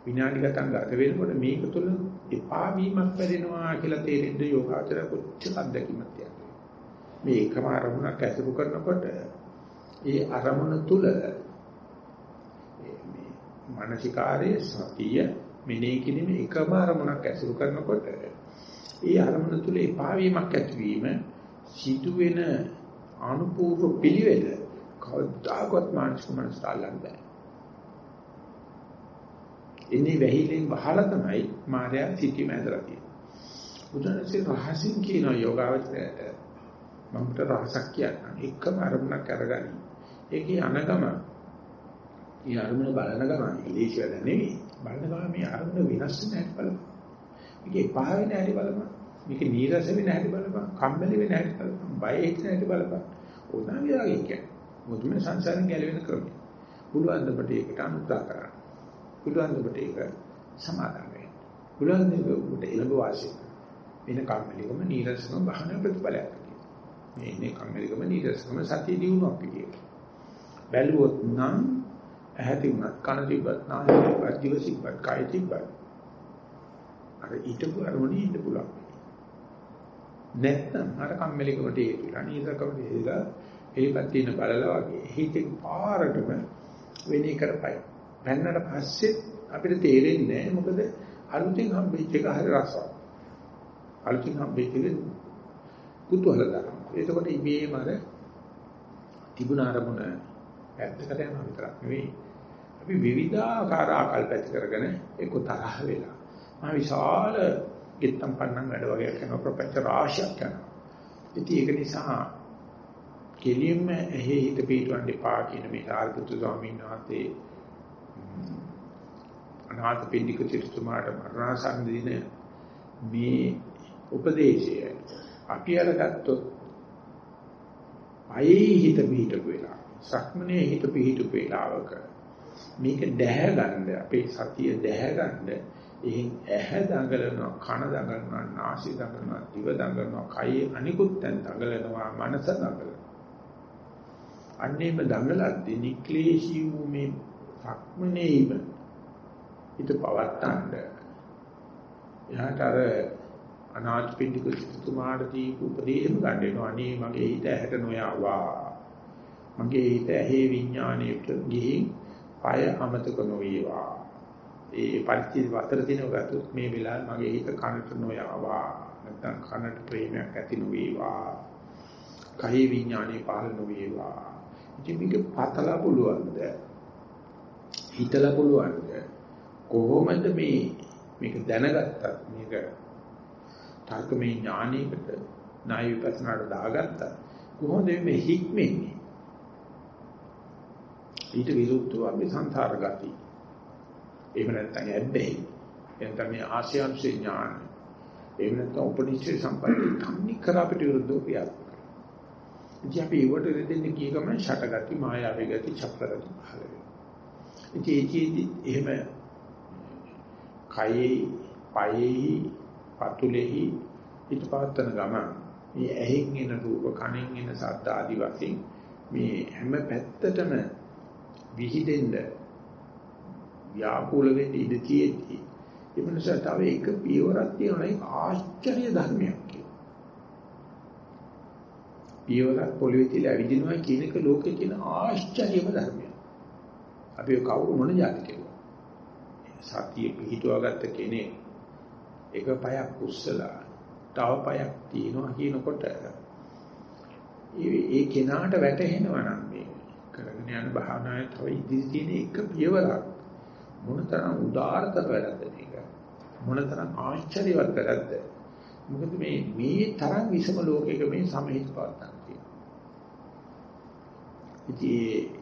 විනාඩි ගණන් ගත වෙනකොට මේක තුළ එපා වීමක් වැඩෙනවා කියලා තේරෙන්න යෝගාචර කොච්චර අත්දැකීමක් තියෙනවා. මේ එකම අරමුණක් ඇසුරු කරනකොට ඒ අරමුණ තුළ මේ මානසිකාරයේ සතිය මෙනෙහි කිරීම එකම අරමුණක් ඇසුරු කරනකොට ඒ අරමුණ තුළ එපා වීමක් ඇතිවීම සිදුවෙන අනුපූර්ව පිළිවෙල කවදාකවත් මානසික මනසට අල්ලන්න බෑ. එන්නේ වැහිලෙන් වහලා තමයි මායя සිටීම ඇදලා තියෙන්නේ. බුදුන්සේ රහසින් කියන යෝගාවචරයට මමට රහසක් කියන්න එකම අරමුණක් අරගනි. ඒකේ අනගම මේ අරමුණ බලන ගමන් ඉලීශ වැඩ නෙවෙයි. බලන ගමන් මේ අරමුණ වෙනස් වෙන හැටි බලන්න. මේක එපා වෙන හැටි බලන්න. මේක නීරස වෙන හැටි බලපන්. කම්මැලි වෙන හැටි බලපන්. බය හිතෙන හැටි බලපන්. ඕනම විරාගය කියන්නේ. මොකද මේ සංසාරෙන් ගැලවෙන ක්‍රමය. පුළුවන් දෙපට ඒකට අනුග්‍රහ කරන්න. පුළුවන් දෙපට ඒක සමාදම් වෙන්න. පුළුවන් දෙපට එළඹ වාසය. වෙන කම්මැලිකම නීරසකම බහන ප්‍රතිඵලයක්. මේ ඉන්නේ කම්මැලිකම නීරසකම සතිය දිනුවක් කියන. බැලුවොත් නම් ඇහැති උනත් කන තිබ්බත් නාසය තිබ්බත් දිව තිබ්බත් කය තිබ්බත් අර ඊටපු අරමුණේ ඉන්න පුළුවන්. නැත්නම් අර කම්මැලිකමට හේතුලා නීරසකමට හේතුලා ඒකත් තියෙන බලලා වගේ හිතේ පාරටම වෙණි කරපයි. පැන්නට පස්සේ අපිට තේරෙන්නේ මොකද අලුතෙන් හම්බෙච්ච එක හරි රසවත්. අලුතෙන් හම්බෙච්ච එක කුතුහල දානවා. එතකොට ඉබේම අර තිබුණ අරමුණ පැත්තකට යනවා විතරක් නෙවෙයි. අපි විවිධාකාර ආකල්ප ඇති කරගෙන ඒක තරහ වෙලා. මා විශාල ගෙත්තම් පන්නම් වැඩ වගේ කරන ප්‍රපංච රාශියක් කරනවා. ඉතින් ඒක නිසා කෙලින්ම එහි හිත පිටවන්න එපා කියන මේ සාරිපුත්තු ස්වාමීන් වහන්සේ අනාථ පින්ඩික චිත්තමාට මරණසන්න දින මේ උපදේශය අපි අරගත්තොත් අයේ හිත පිටු වෙලා සක්මනේ හිත පිටු වේලාවක මේක දැහැ ගන්න අපේ සතිය දැහැ ගන්න එහෙන් ඇහැ දඟලනවා කන දඟලනවා නාසය දඟලනවා දිව දඟලනවා කය අනිකුත් තැන් දඟලනවා මනස දඟලනවා. අන්නේම දඟලද්දී නික්ලේශී වූ මේ සක්මනේම හිත පවත්තන්න. එහාට අර අනාථ පිටික සිතුමාට දීපු උපදේශම ගන්න වෙනවා. අනේ මගේ හිත ඇහැට නොයාවා මගේ හිත ඇහි විඥාණයට ගිහින් පය අමතක නොවේවා. ඒ පරිච්ඡේද වතර දිනව ගත්තොත් මේ වෙලාවේ මගේ හිත කනට නොයාවා නැත්නම් කනට ප්‍රේමයක් ඇති නොවේවා. කහේ විඥානේ පහළ නොවේවා. ඉතින් මේක පතලා පුළුවන්ද? හිතලා පුළුවන්ද? කොහොමද මේ මේක දැනගත්තත් මේක? තර්කමේ ඥානයකට ණය විපස්සනාට දාගත්තා කොහොමද මේ හික්මෙන්නේ? ඊට විරුද්ධව අපි සංසාර ගති. එහෙම නැත්නම් ඇබ්බැහි. එතන මේ ආශ්‍යාංශේ ඥාන. එහෙම නැත්නම් උපනිෂේ සම්පatti තන්නේ කර අපිට විරුද්ධව ක්‍රියාත්මක ඉතින් අපි ඒවට දෙන්නේ කිය ගමන් ෂටගති මායාවේ ගති චක්‍රගති පහළ වෙනවා. ඉතින් ඒකෙදි එහෙම කයේ පයෙහි පතුලෙහි පිටපවත්තන ගමන් මේ ඇහෙන් එන රූප කනෙන් එන ශබ්ද ආදි වශයෙන් මේ හැම පැත්තටම විහිදෙන්න ව්‍යාකූල වෙන්න ඉඩ තියෙද්දි ඒ මනසට තව එක පියවරක් තියෙනවා ඒක ආශ්චර්ය ධර්මයක් කියලා. පියවරක් පොළවේ තියලා ඇවිදිනවා කියන එක ලෝකේ තියෙන ආශ්චර්යම ධර්මයක්. අපි කවුරු මොන જાති කෙරුවා. සතිය පිහිටුවාගත්ත කෙනෙක් එක පයක් උස්සලා තව පයක් තියනවා කියනකොට ඒ කෙනාට වැටහෙනවා නම් මේ කරගෙන යන භාවනාවේ තව ඉදිරි තියෙන එක පියවරක්. මොනතරම් උදාාරතර වැඩක්ද මේක? මොනතරම් ආශ්චර්යවත් වැඩක්ද? මොකද මේ මේ තරම් විසම ලෝකයක මේ සමහිත පවත්තන් තියෙනවා. ඉතින්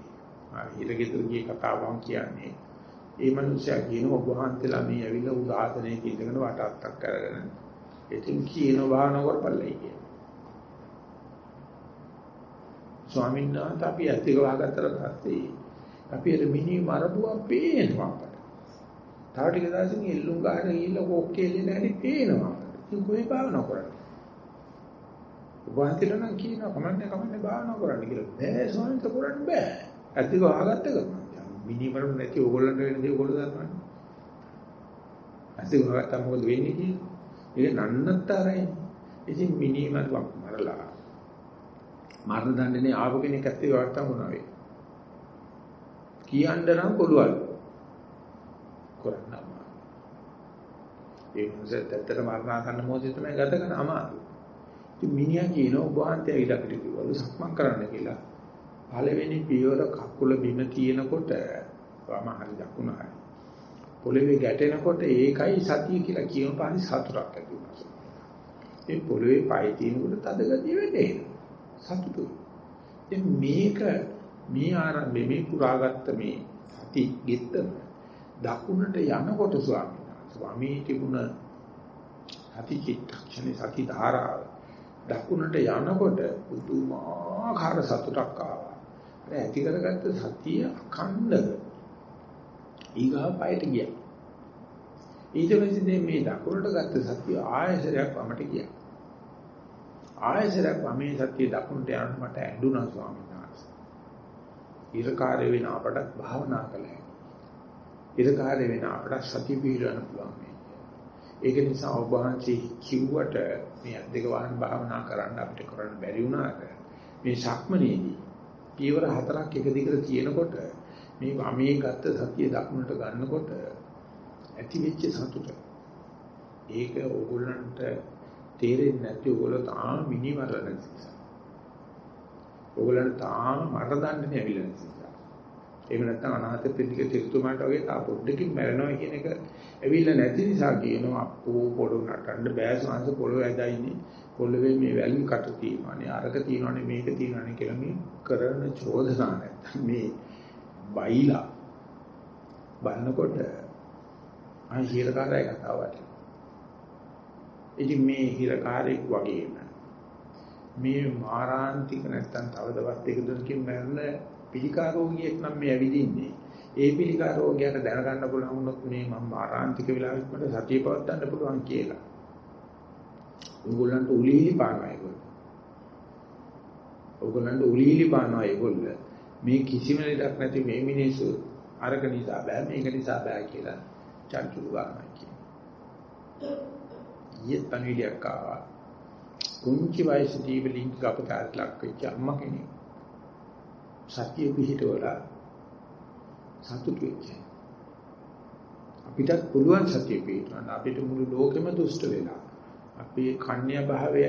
හිරගෙදර ගිය කතාවක් කියන්නේ ඒ මනුස්සයා කියන ඔබ වහන්සේලා මේ ඇවිල්ලා උදාසනයේ ඉඳගෙන වටාත්තක් කරගෙන ඉතින් කියන භාවනා කරපළයි කියන. ස්වාමීන් වහන්සේ අපි ඇතික වහගත්තට පස්සේ අපි අර මිනි මරපුවා පේනවා අපට. තව ටික දවසකින් එල්ලුම් ගන්න ගිහිල්ලා කොක්කෙල්ලේ නැහැ පේනවා. ඉතින් කොහේ භාවනා කරන්නේ? වහන්සේලා නම් කියනවා කමන්නේ කමන්නේ භාවනා කරන්න කියලා. බෑ ස්වාමීන් වහන්සේ කරන්න බෑ. ඇතික වහගත්ත ගමන්. මිනි මරපු නැති ඕගොල්ලන්ට වෙන දේ ඕගොල්ලෝ දන්නවනේ. ඇතික වහගත්තා මොකද වෙන්නේ කියන්නේ? ඒක නන්නත්තරයි. ඉතින් මිනි මරුවක් මරලා මරණ දඬුවමේ ආපු කෙනෙක් ඇත්තේ වට්ටම් වුණා වේ. කියන්න නම් පුළුවන්. කරන්න අමාරු. ඒ මොහොතේ ඇත්තට මරණාසන්න මොහොතේ තමයි ගත කරන අමාරු. ඉතින් මිනිහා කියන ඔබ වහන්සේ ඊළඟට කිව්වලු සක්මන් කරන්න කියලා. පළවෙනි පියවර කකුල බිම තියෙනකොට වම හරි දකුණ හරි. පොළවේ ගැටෙනකොට ඒකයි සතිය කියලා කියන පාරි සතුටක් ඇති වෙනවා. ඒ පොළවේ පය තියෙනකොට තද ගතිය වෙන්නේ. සතුටුයි. දැන් මේක මේ ආරම්භයේ මේ පුරාගත්ත මේ සති ගෙත්තම දකුණට යනකොට ස්වාමීන් වහන්සේ ස්වාමී තිබුණ සති චිත්තක්ෂණේ සති ධාරාව දකුණට යනකොට පුදුමාකාර සතුටක් ආවා. ඒ ඇති කරගත්ත සතිය අඛණ්ඩව ඊගා පයට ගියා. ඊට පස්සේ මේ දකුණට ගත්ත සතිය ආයසරයක් වමට ගියා. ආයසරයක් වමේ සතිය දකුණට යන්න මට ඇඬුණා ස්වාමීන් වහන්සේ. ඉරකාරය වෙන අපට භාවනා කළා. ඉරකාරය වෙන අපට සතිය පිළිරන්න පුළුවන් මේ. ඒක නිසා ඔබ වහන්සේ කිව්වට මේ අද්දක වහන් භාවනා කරන්න අපිට කරන්න බැරි වුණාට මේ ශක්මනේදී පියවර හතරක් එක දිගට තියෙනකොට මේ වමේ ගත්ත සතිය දකුණට ගන්නකොට ඇති වෙච්ච සතුට ඒක ඕගොල්ලන්ට තේරෙන්නේ නැති ඕගොල්ලෝ තාම මිනිමරලා නැති නිසා. ඕගොල්ලන්ට තාම මට දන්නේ ඇවිල්ලා නැති නිසා. එහෙම නැත්නම් අනාථ පිටික තිරුතුමාට වගේ තා පොඩ්ඩකින් මැරෙනවා කියන එක ඇවිල්ලා නැති නිසා කියනවා අපෝ පොළොව නටන්න බෑ සංස පොළොව ඇදයිනේ. පොළොවේ මේ වැලි කට තියෙනවානේ අරක තියෙනවානේ මේක තියෙනවානේ කියලා මේ කරන චෝදනා නැත්නම් මේ බයිලා බලනකොට අහිලකාරය කතාවට ඉතින් මේ හිරකාරයෙක් වගේම මේ මාරාන්තික නැත්තම් තව දවස් දෙක තුනකින් මරණ පිළිකා රෝගියෙක් නම් මේ ඇවිදින්නේ. ඒ පිළිකා රෝගියාට දැනගන්න පුළුවන් වුණොත් මේ මම මාරාන්තික වෙලාවෙත් මට සතිය පවත්වන්න පුළුවන් කියලා. උගලන්ට උලීලි පානවා ඒගොල්ලෝ. උගලන්ට උලීලි පානවා ඒගොල්ලෝ. මේ කිසිම ලෙඩක් නැති මේ මිනිස්සු අරක නිසා බෑ මේක නිසා බෑ කියලා චර්චුරු ගන්නවා කියන්නේ. ඊයේ පණිවිඩයක් ආවා. කුංචි වයසදී වලින් ගපතාට ලක් වෙච්ච අම්මා කෙනෙක්. සත්‍ය පිහිටවලා සතුටු වෙච්ච. අපිටත් පුළුවන් සත්‍ය පිහිටවන්න. අපිට මුළු ලෝකෙම දුෂ්ට වෙලා. අපේ කන්‍යා භාවය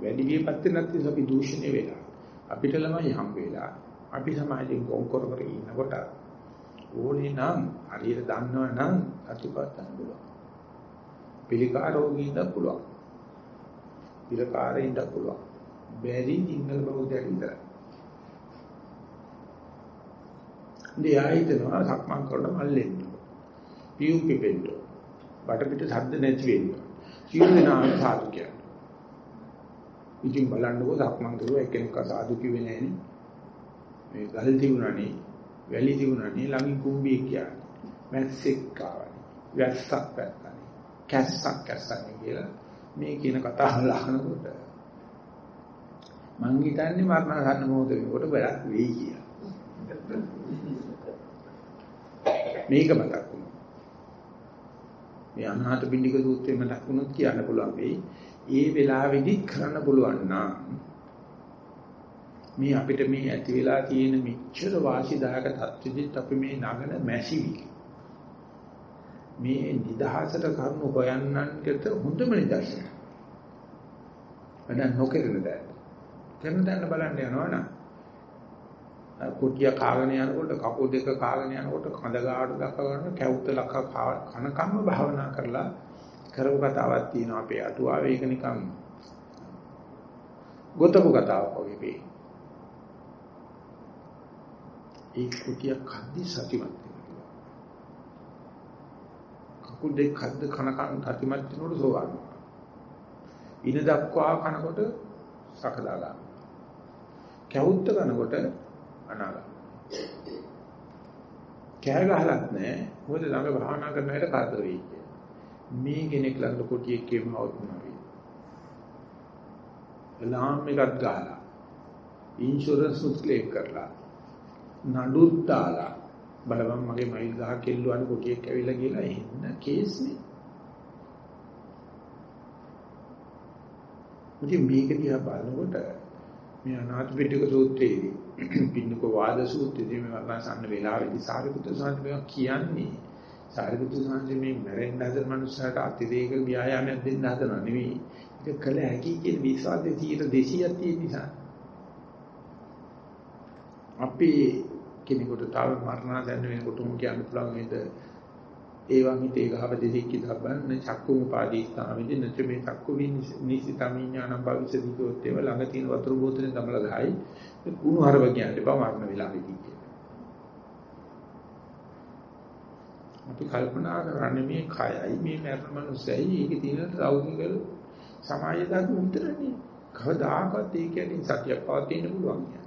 වැඩි වියපත් නැත්නම් අපි දූෂණය වෙලා. අපිට ළමයි හම් වෙලා. අපි සමාජයෙන් ගොන් කර කර ඉන්නකොට ඕනේ නම් හරියට දන්නවා නම් අතිපත්තන්න පුළුවන්. පිළිකා රෝගීන්ට පුළුවන්. පිළිකාරින්ට පුළුවන්. බැරි සිංහල බෞද්ධයන් විතරයි. දෙයයිතනවා සක්මන් කරන මල්ලෙන්න. පියුම් පිපෙන්න. බඩ පිට ශබ්ද නැති වෙන්න. සියලු දෙනාම සාදු කියනවා. ඉතින් බලන්නකෝ සක්මන් කරුවා එක්කෙනෙක් සාදු කිව්වේ නැහෙනේ. මේ ගල් තිබුණානේ, වැලි තිබුණානේ ළඟින් කුඹියක් කියන්නේ. මැස්සෙක් ආවනේ. වැස්සක් පැත්තනේ. කැස්සක් කැස්සන්නේ කියලා මේ කියන කතාව අහනකොට මං හිතන්නේ මරණසන්න මොහොත වෙනකොට වැඩක් වෙයි කියලා. මේක මතක් වුණා. මේ අනාථ පිණ්ඩික සූත්‍රය මතක් වුණොත් කියන්න පුළුවන් වෙයි. ඒ වෙලාවේදී කරන්න පුළුවන් නම් මේ අපිට මේ ඇති වෙලා තියෙන මෙච්චර වාසිදායක තත්ත්වෙදිත් අපි මේ නගන මැසිවිලි මේ නිදහසට කරුණු හොයන්නන්ට හොඳම නිදර්ශනය. වැඩ නොකරන දැන. කරන දැන බලන්න යනවා නම් කුටිය කාගෙන යනකොට කකුල් දෙක කාගෙන යනකොට කඳ ගාඩ දක්ව ගන්න කැවුත් ලක කනකම්ම භාවනා කරලා කරපු කතාවක් තියෙනවා අපේ අටුවාවේ ඒක නිකන් ගොතපු කතාවක් වගේ වේ. ඒ කුටිය කද්දි සතිමත් කකුල් දෙක හද්ද කන කන අතිමත් වෙනකොට සෝවාන් ඉන දක්වා කනකොට සකදා ගන්න. කැවුත්ත කනකොට අනාගත. කෑ ගහලත් නැහැ. මොකද ළඟ භාවනා කරන අයට කරදර වෙයි කියලා. මේ කෙනෙක් ළඟ කොටියෙක් කියමවුත් නෙවෙයි. එලාම් එකක් ගහලා ඉන්ෂුරන්ස් උත් ක්ලේම් කරලා නඩුත් දාලා බලවන් මගේ මයිල් ගහ කෙල්ලුවානේ කොටියෙක් ඇවිල්ලා කියලා එන්න කේස් නේ. ඉතින් මේක දිහා බලනකොට මේ අනාථ පිටික සූත්‍රයේදී පින්නක වාද සූත්‍රයේදී මේ වර්ණසන්න වෙලාවේදී සාරිපුත්‍ර සාන්තිම කියන්නේ සාරිපුත්‍ර සාන්ති මේ මැරෙන්න හදන මනුස්සයට අතිරේක ව්‍යායාමයක් දෙන්න හදනව නෙවෙයි. ඒක කළ හැකි කියන විශ්වාසයේ 200ක් තියෙන නිසා. අපි කෙනෙකුට තව මරණාසන්න වෙනකොට උන් කියන්න පුළුවන් නේද ඒවං හිතේ ගහපති සික්කි දබ්බන්න චක්කු උපාදීස්ථාමෙදී නැච මේ චක්කු විනිසිතමිඥානම් භවිෂති කියොත් ඒව ළඟ තියෙන වතුර බෝතලෙන් දමලා ගහයි කුණු හරව කියන්නේ බා මරණ වෙලාවේදී කියන. අපි කල්පනා කරන්නේ මේ කයයි මේ මරණ මනුස්සයයි ඒකේ තියෙන ලෞකික සමාජ ධර්ම විතරනේ. කවදාකවත් ඒක යටින් සතියක් පවතින්න පුළුවන් කියන්නේ.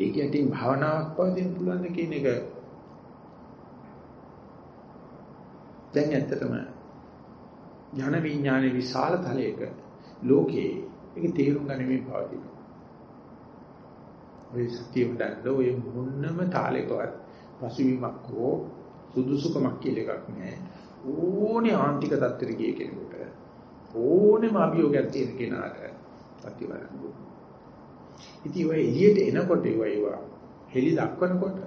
ඒක යටින් භාවනාවක් පවතින්න පුළුවන් කියන එක දැන් ඇත්තටම ඥාන විඥානයේ විශාල තලයක ලෝකේ ඒක තේරුම් ගනිමින් පවතින. ඔය සතිය උදන්න ඔය මොන්නම තාලයකවත් පසුවීමක් හෝ සුදුසුකමක් කියලා එකක් නැහැ. ඕනේ ආන්තික தත්තර ගිය කෙනෙකුට ඕනෙම අභියෝගයක් තියෙන කෙනාට සතිය වරන්. ඉතින් ඔය එළියට එනකොට ඒවා හෙලි දක්වනකොට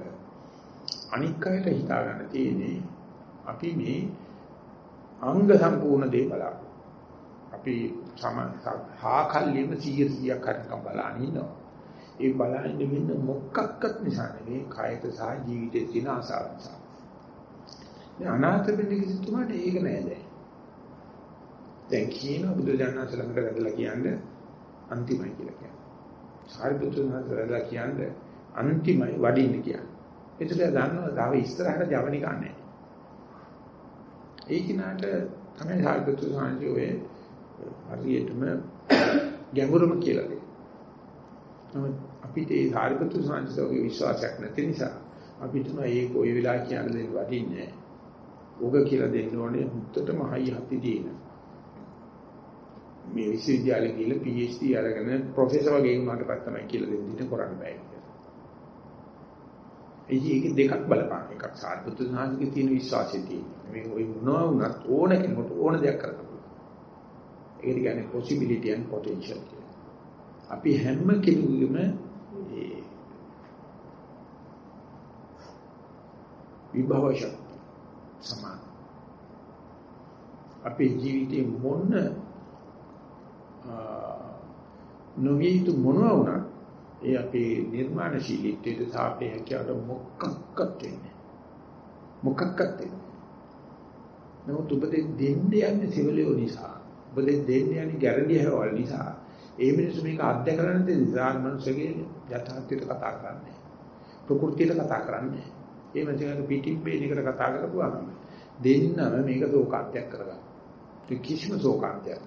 අනික් අයට හිතා ගන්න තියෙන්නේ අපි මේ අංග සම්පූර්ණ දේ බලන්න. අපි සම හාකල්ලියම 100ක් හරිකම් බලන්න ඉන්නවා. ඒ බලන්නේ වෙන මොකක්වත් නිසා නෙවෙයි කායත සහ ජීවිතයේ තියෙන ආසාව නිසා. මේ අනාථ පිටිකිතුමාට ඒක නෑ දැන්. දැන් කියන බුදුජානක ළඟට වැදලා කියන්නේ අන්තිමයි කියලා කියන්නේ. සාරිපුත්‍රයන් වැදලා කියන්නේ අන්තිමයි වඩින්න කියන්නේ. ඒකට දන්නවා තව ඉස්සරහට ජවනිකා නැහැ. ඒ කිනාට තමයි සාරිපුත්‍ර සාංශි ඔය හරියටම ගැඹුරම කියලා දෙන්නේ. නමුත් අපිට ඒ සාරිපුත්‍ර සාංශිතෝගේ විශ්වාසයක් නැති නිසා අපිට මේ කොයි වෙලාව කියන්නේ වටින්නේ ඔබ කියලා දෙන්න ඕනේ මුත්තටම හයි හති දින. මේ විශ්වවිද්‍යාලේ ගිහලා PhD අරගෙන ප්‍රොෆෙසර් වගේ වුණාට පස්සේ තමයි කියලා දෙන්න ඉතින් කරන්න බෑ. ඒක දෙකක් බලපාන එකක් සාර්ථක සාහිත්‍යයේ තියෙන විශ්වාසය තියෙනවා. මේ ওই මොනවා වුණත් ඕන කෙනෙකුට ඕන දෙයක් කරන්න පුළුවන්. ඒක කියන්නේ possibility and potential කියලා. අපි හැම කෙනෙකුගේම ඒ විභව ශක්තිය සමාන. අපේ ජීවිතේ මොන නොවිය යුතු මොනවා වුණත් ඒ අපේ නිර්මාණශීලීත්වයට සාපේක්ෂව මොකක්වත් වෙන්නේ මොකක්වත් වෙන්නේ නමුත් ඔබ දෙන්නේ යන්නේ සිවලියෝ නිසා. ඔබ දෙන්නේ යන්නේ ගැරන්ටි හැවල් නිසා. ඒ මිනිස්සු මේක අධ්‍යයනය කරන නිසා මනුස්සගේ යථාර්ථයට කතා කරන්නේ ප්‍රകൃතියට කතා කරන්නේ ඒ මනුස්සයාට පිටින් පේන එකට කතා කරපුවාම දෙන්නම මේක සෝකාන්තයක් කරගන්න කිසිම සෝකාන්තයක්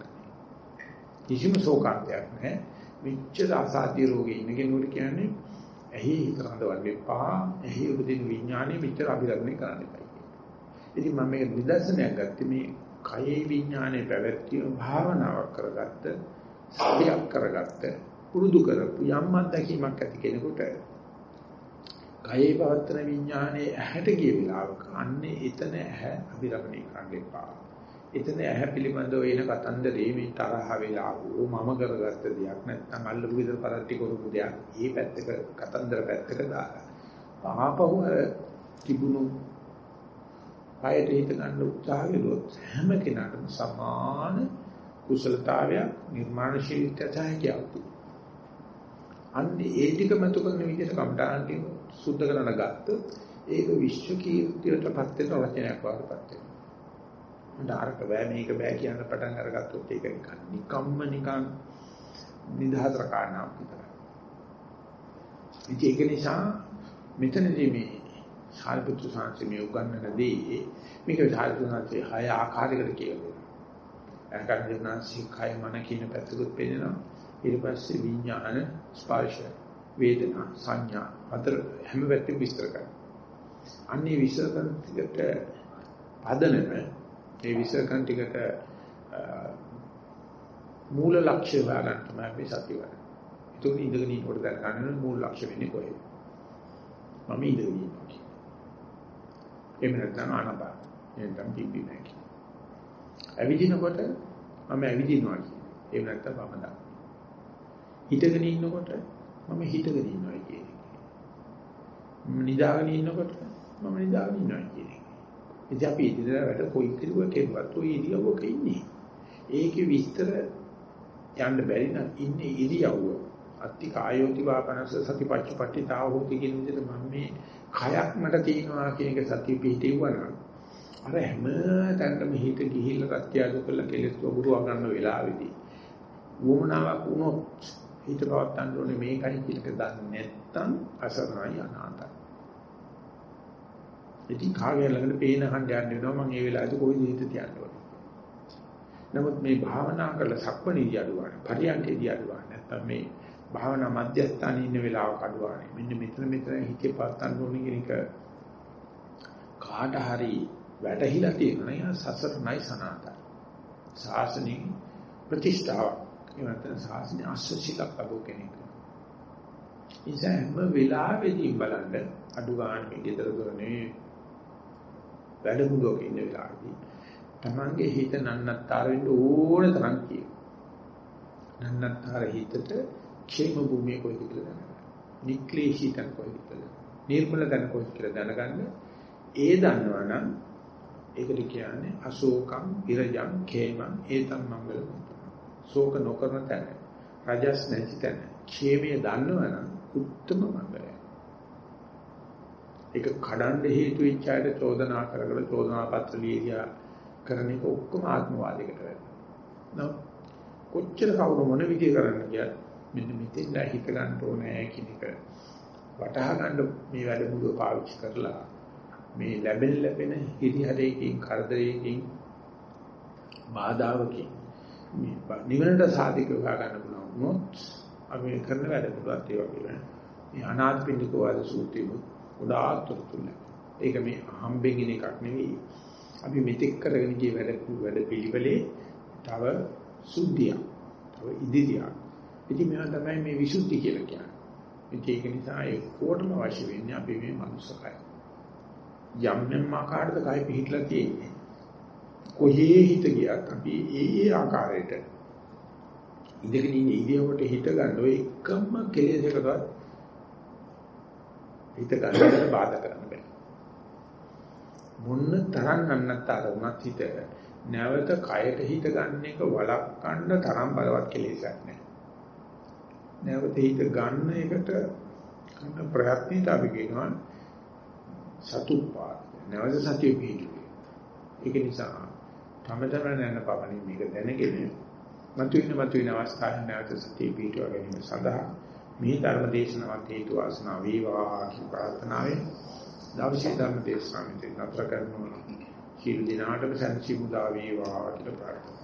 කිසිම සෝකාන්තයක් නැහැ මෙච්චර අසාධ්‍ය රෝගේ ඉන්න කෙනෙකුට කියන්නේ ඇහි හිත රඳවන්න එපා. ඇහි උපදින විඥානෙ මෙච්චර අභිරමණය කරන්න එපා ඉතින් මම මේක නිදර්ශනයක් ගත්තේ මේ කයේ විඥානයේ පැවැත්වීම භාවනාවක් කරගත්ත, සතියක් කරගත්ත, පුරුදු කරපු යම් අත්දැකීමක් ඇති කෙනෙකුට කයේ පවත්තන විඥානයේ ඇහැට ගිය වෙලාවක අන්නේ එතන ඇහැ අභිරමණය කරන්න එපා. එතන ඇහැ පිළිබඳව එන කතන්දරේ මේ තරහ වෙලා ඕ මම කරගත්ත දෙයක් නැත්නම් අල්ලපු විතර පරට්ටි කරපු දෙයක්. මේ පැත්තක කතන්දර පැත්තක දාලා ආපහු අර තිබුණු ආයත හිත ගන්න උත්සාහ කළොත් හැම කෙනාටම සමාන කුසලතාවය නිර්මාණශීලීත්වය හැකියාවක් අන්නේ ඒ ටික මතු කරන විදිහට කම්ඩාන්ටි සුද්ධ කරන ගත්තොත් ඒක විශ්ව කීර්තියටපත් වෙන වචනයක් වඩපත් වෙනවා. මට අරක බෑ මේක බෑ කියන පටන් අරගත්තොත් ඒක නිකම්ම නිකන් නිදහතර කාරණාවක් විතරයි. ඒක නිසා මෙතනදී මේ සාරිපුත්‍ර සාංශේ උගන්වනදී මේක සාරිපුත්‍ර සාංශේ හය ආකාරයකට කියනවා. අහකට දෙනාසි කය මන කියන පැත්තකුත් පෙන්නනවා. ඊට පස්සේ විඥාන ස්පර්ශ වේදනා සංඥා අතර හැම පැත්තෙම විස්තර කරනවා. අන්නේ විස්තර කරන ටිකට පදනම ඒ විස්තර කරන ටිකට මූල ලක්ෂ්‍ය හොයාගන්න තමයි මේ සතිය වඩන්නේ. ඒක ඉඳගෙන ඉන්නකොට දැනගන්න මූල ලක්ෂ්‍ය වෙන්නේ කොහෙද? මම ඉඳගෙන ඉන්නවා කියන්නේ. එහෙම නැත්නම් ආනපන. එහෙනම් පිම්බි නැහැ. ඇවිදිනකොට මම ඇවිදිනවා කියන්නේ. එහෙම නැත්නම් මම දන්නවා. හිටගෙන ඉන්නකොට මම හිටගෙන ඉන්නවා කියන්නේ. මම නිදාගෙන ඉන්නකොට මම නිදාගෙන ඉන්නවා කියන්නේ. ඉතින් අපි ඉදිරියට වැඩ කොයි කෙරුව කෙරුවත් ඔය ඉරියව්වක ඉන්නේ. ඒකේ විස්තර යන්න බැරි නම් ඉන්නේ ඉරියව්ව. අත්ති කායෝති වාපනස සතිපච්චපට්ඨිතාව හොති කියන විදිහට මම මේ කයක් මට තියෙනවා කියන එක සතිය පිහිටෙවනවා. අර හැම තැනටම හිත ගිහිල්ලා රත්යාදු කරලා කෙලෙස් වගුරුවා ගන්න වෙලාවේදී වුමනාවක් වුණොත් හිත පවත්තන්න ඕනේ මේකයි කියලා දන්නේ නැත්නම් අසරණයි අනාතයි. ඉතින් කාගේ ළඟට පේන හං යන්න වෙනවා මම ඒ වෙලාවේදී කොයි දෙයක තියන්න ඕනේ. නමුත් මේ භාවනා කරලා සක්මණේදී අඩුවානේ පරියන්කේදී අඩුවානේ නැත්නම් මේ භාවනා මධ්‍යස්ථානයේ ඉන්න වෙලාවක අඩුවානේ මෙන්න මෙතන මෙතන හිතේ පවත්තන්න ඕනේ කියන එක කාට හරි වැටහිලා තියෙනවා නේ සසරණයි සනාතයි. ශාසනික ප්‍රතිෂ්ඨාවක් එහෙම නැත්නම් සාසන අශ්‍රසිකක් ලබෝ කෙනෙක්. ඉතින් හැම වෙලාවෙදී බලන්න අඩු ගන්න මේ ගෙදර දොරනේ වැඩමුළුවක ඉන්න වෙලාවේදී තමන්ගේ හිත නන්නත්තර වෙන්න ඕන තරම් කියන. නන්නත්තර හිතට ക്ഷേම භූමිය කොයිද කියලා දැනගන්න. නික්ලේශී තන කොයිද කියලා. නිර්මල තන කොයිද කියලා දැනගන්න. ඒ දන්නවනම් ඒකට කියන්නේ අශෝකම් විරජම් ඛේමං ඒතම් මංගල ශෝක නොකරන තැන රජස් නැති තැන ඛේමයේ දන්නවනම් උත්තම මංගලයක් ඒක කඩන්න හේතු වෙච්ච අයට චෝදනා කරගෙන චෝදනා පත්‍ර ලියලා කරන එක ඔක්කොම ආත්මවාදයකට වැටෙනවා කොච්චර කවුරු මොන විදිය කරන්න කියත් මෙන්න මෙතෙන්ලා හිත ගන්න ඕනේ කියන එක වටහා ගන්න මේ වැඩමුළුව පාවිච්චි කරලා මේ ලැබෙන ලැබෙන හිරිහැරයකින් කරදරයකින් බාධාවකින් මේ නිවනට සාධක හොයා ගන්න පුළුවන් වුණොත් අපි කරන වැඩ පුරාත් ඒ වගේ වෙන. මේ අනාත්මිකව ආද සූත්‍රෙම ගොඩාක් තොරතුරු ඒක මේ හම්බෙන් එන එකක් නෙවෙයි. අපි මෙතෙක් කරගෙන ගිය වැඩ වැඩ පිළිවෙලේ තව සුද්ධිය. තව ඉදිරියක්. ඉතින් මේවා තමයි මේ විසුද්ධි කියලා කියන්නේ. ඉතින් ඒක නිසා ඒ කොටම අවශ්‍ය වෙන්නේ අපි මේ මනුස්සකය. යම් යම් ආකාරයකට කය පිහිටලා තියෙන්නේ. කොහේ හිත ගියත් අපි ඒ ඒ ආකාරයට ඉඳගෙන ඉන්න ඉරියව්වට හිත ගන්න ඔය එකම කෙලෙසකටවත් හිත ගන්නට බාධා කරන්න බෑ. මොන්න තරම් නන්නතර වුණත් හිත නැවත කයට හිත ගන්න එක වළක්වන්න තරම් බලවත් කෙලෙසක් නෑ. නැවත හිත ගන්න එකට කරන ප්‍රයත්නිත අපි කියනවා සතුප්පාද. නැවත සතිය පිහිටුවේ. ඒක නිසා තම තමන් යන පමණින් මේක දැනගෙන මතුවෙන මතුවෙන අවස්ථාවේ නැවත සතිය පිටව ගැනීම සඳහා මේ ධර්ම දේශනාවත් හේතු වාසනා වේවා කියන ප්‍රාර්ථනාවෙන් දවසේ ධර්ම දේශනාවෙන් නතර කරනවා. සියලු දිනාටම සන්සි මුදා වේවා කියලා ප්‍රාර්ථනා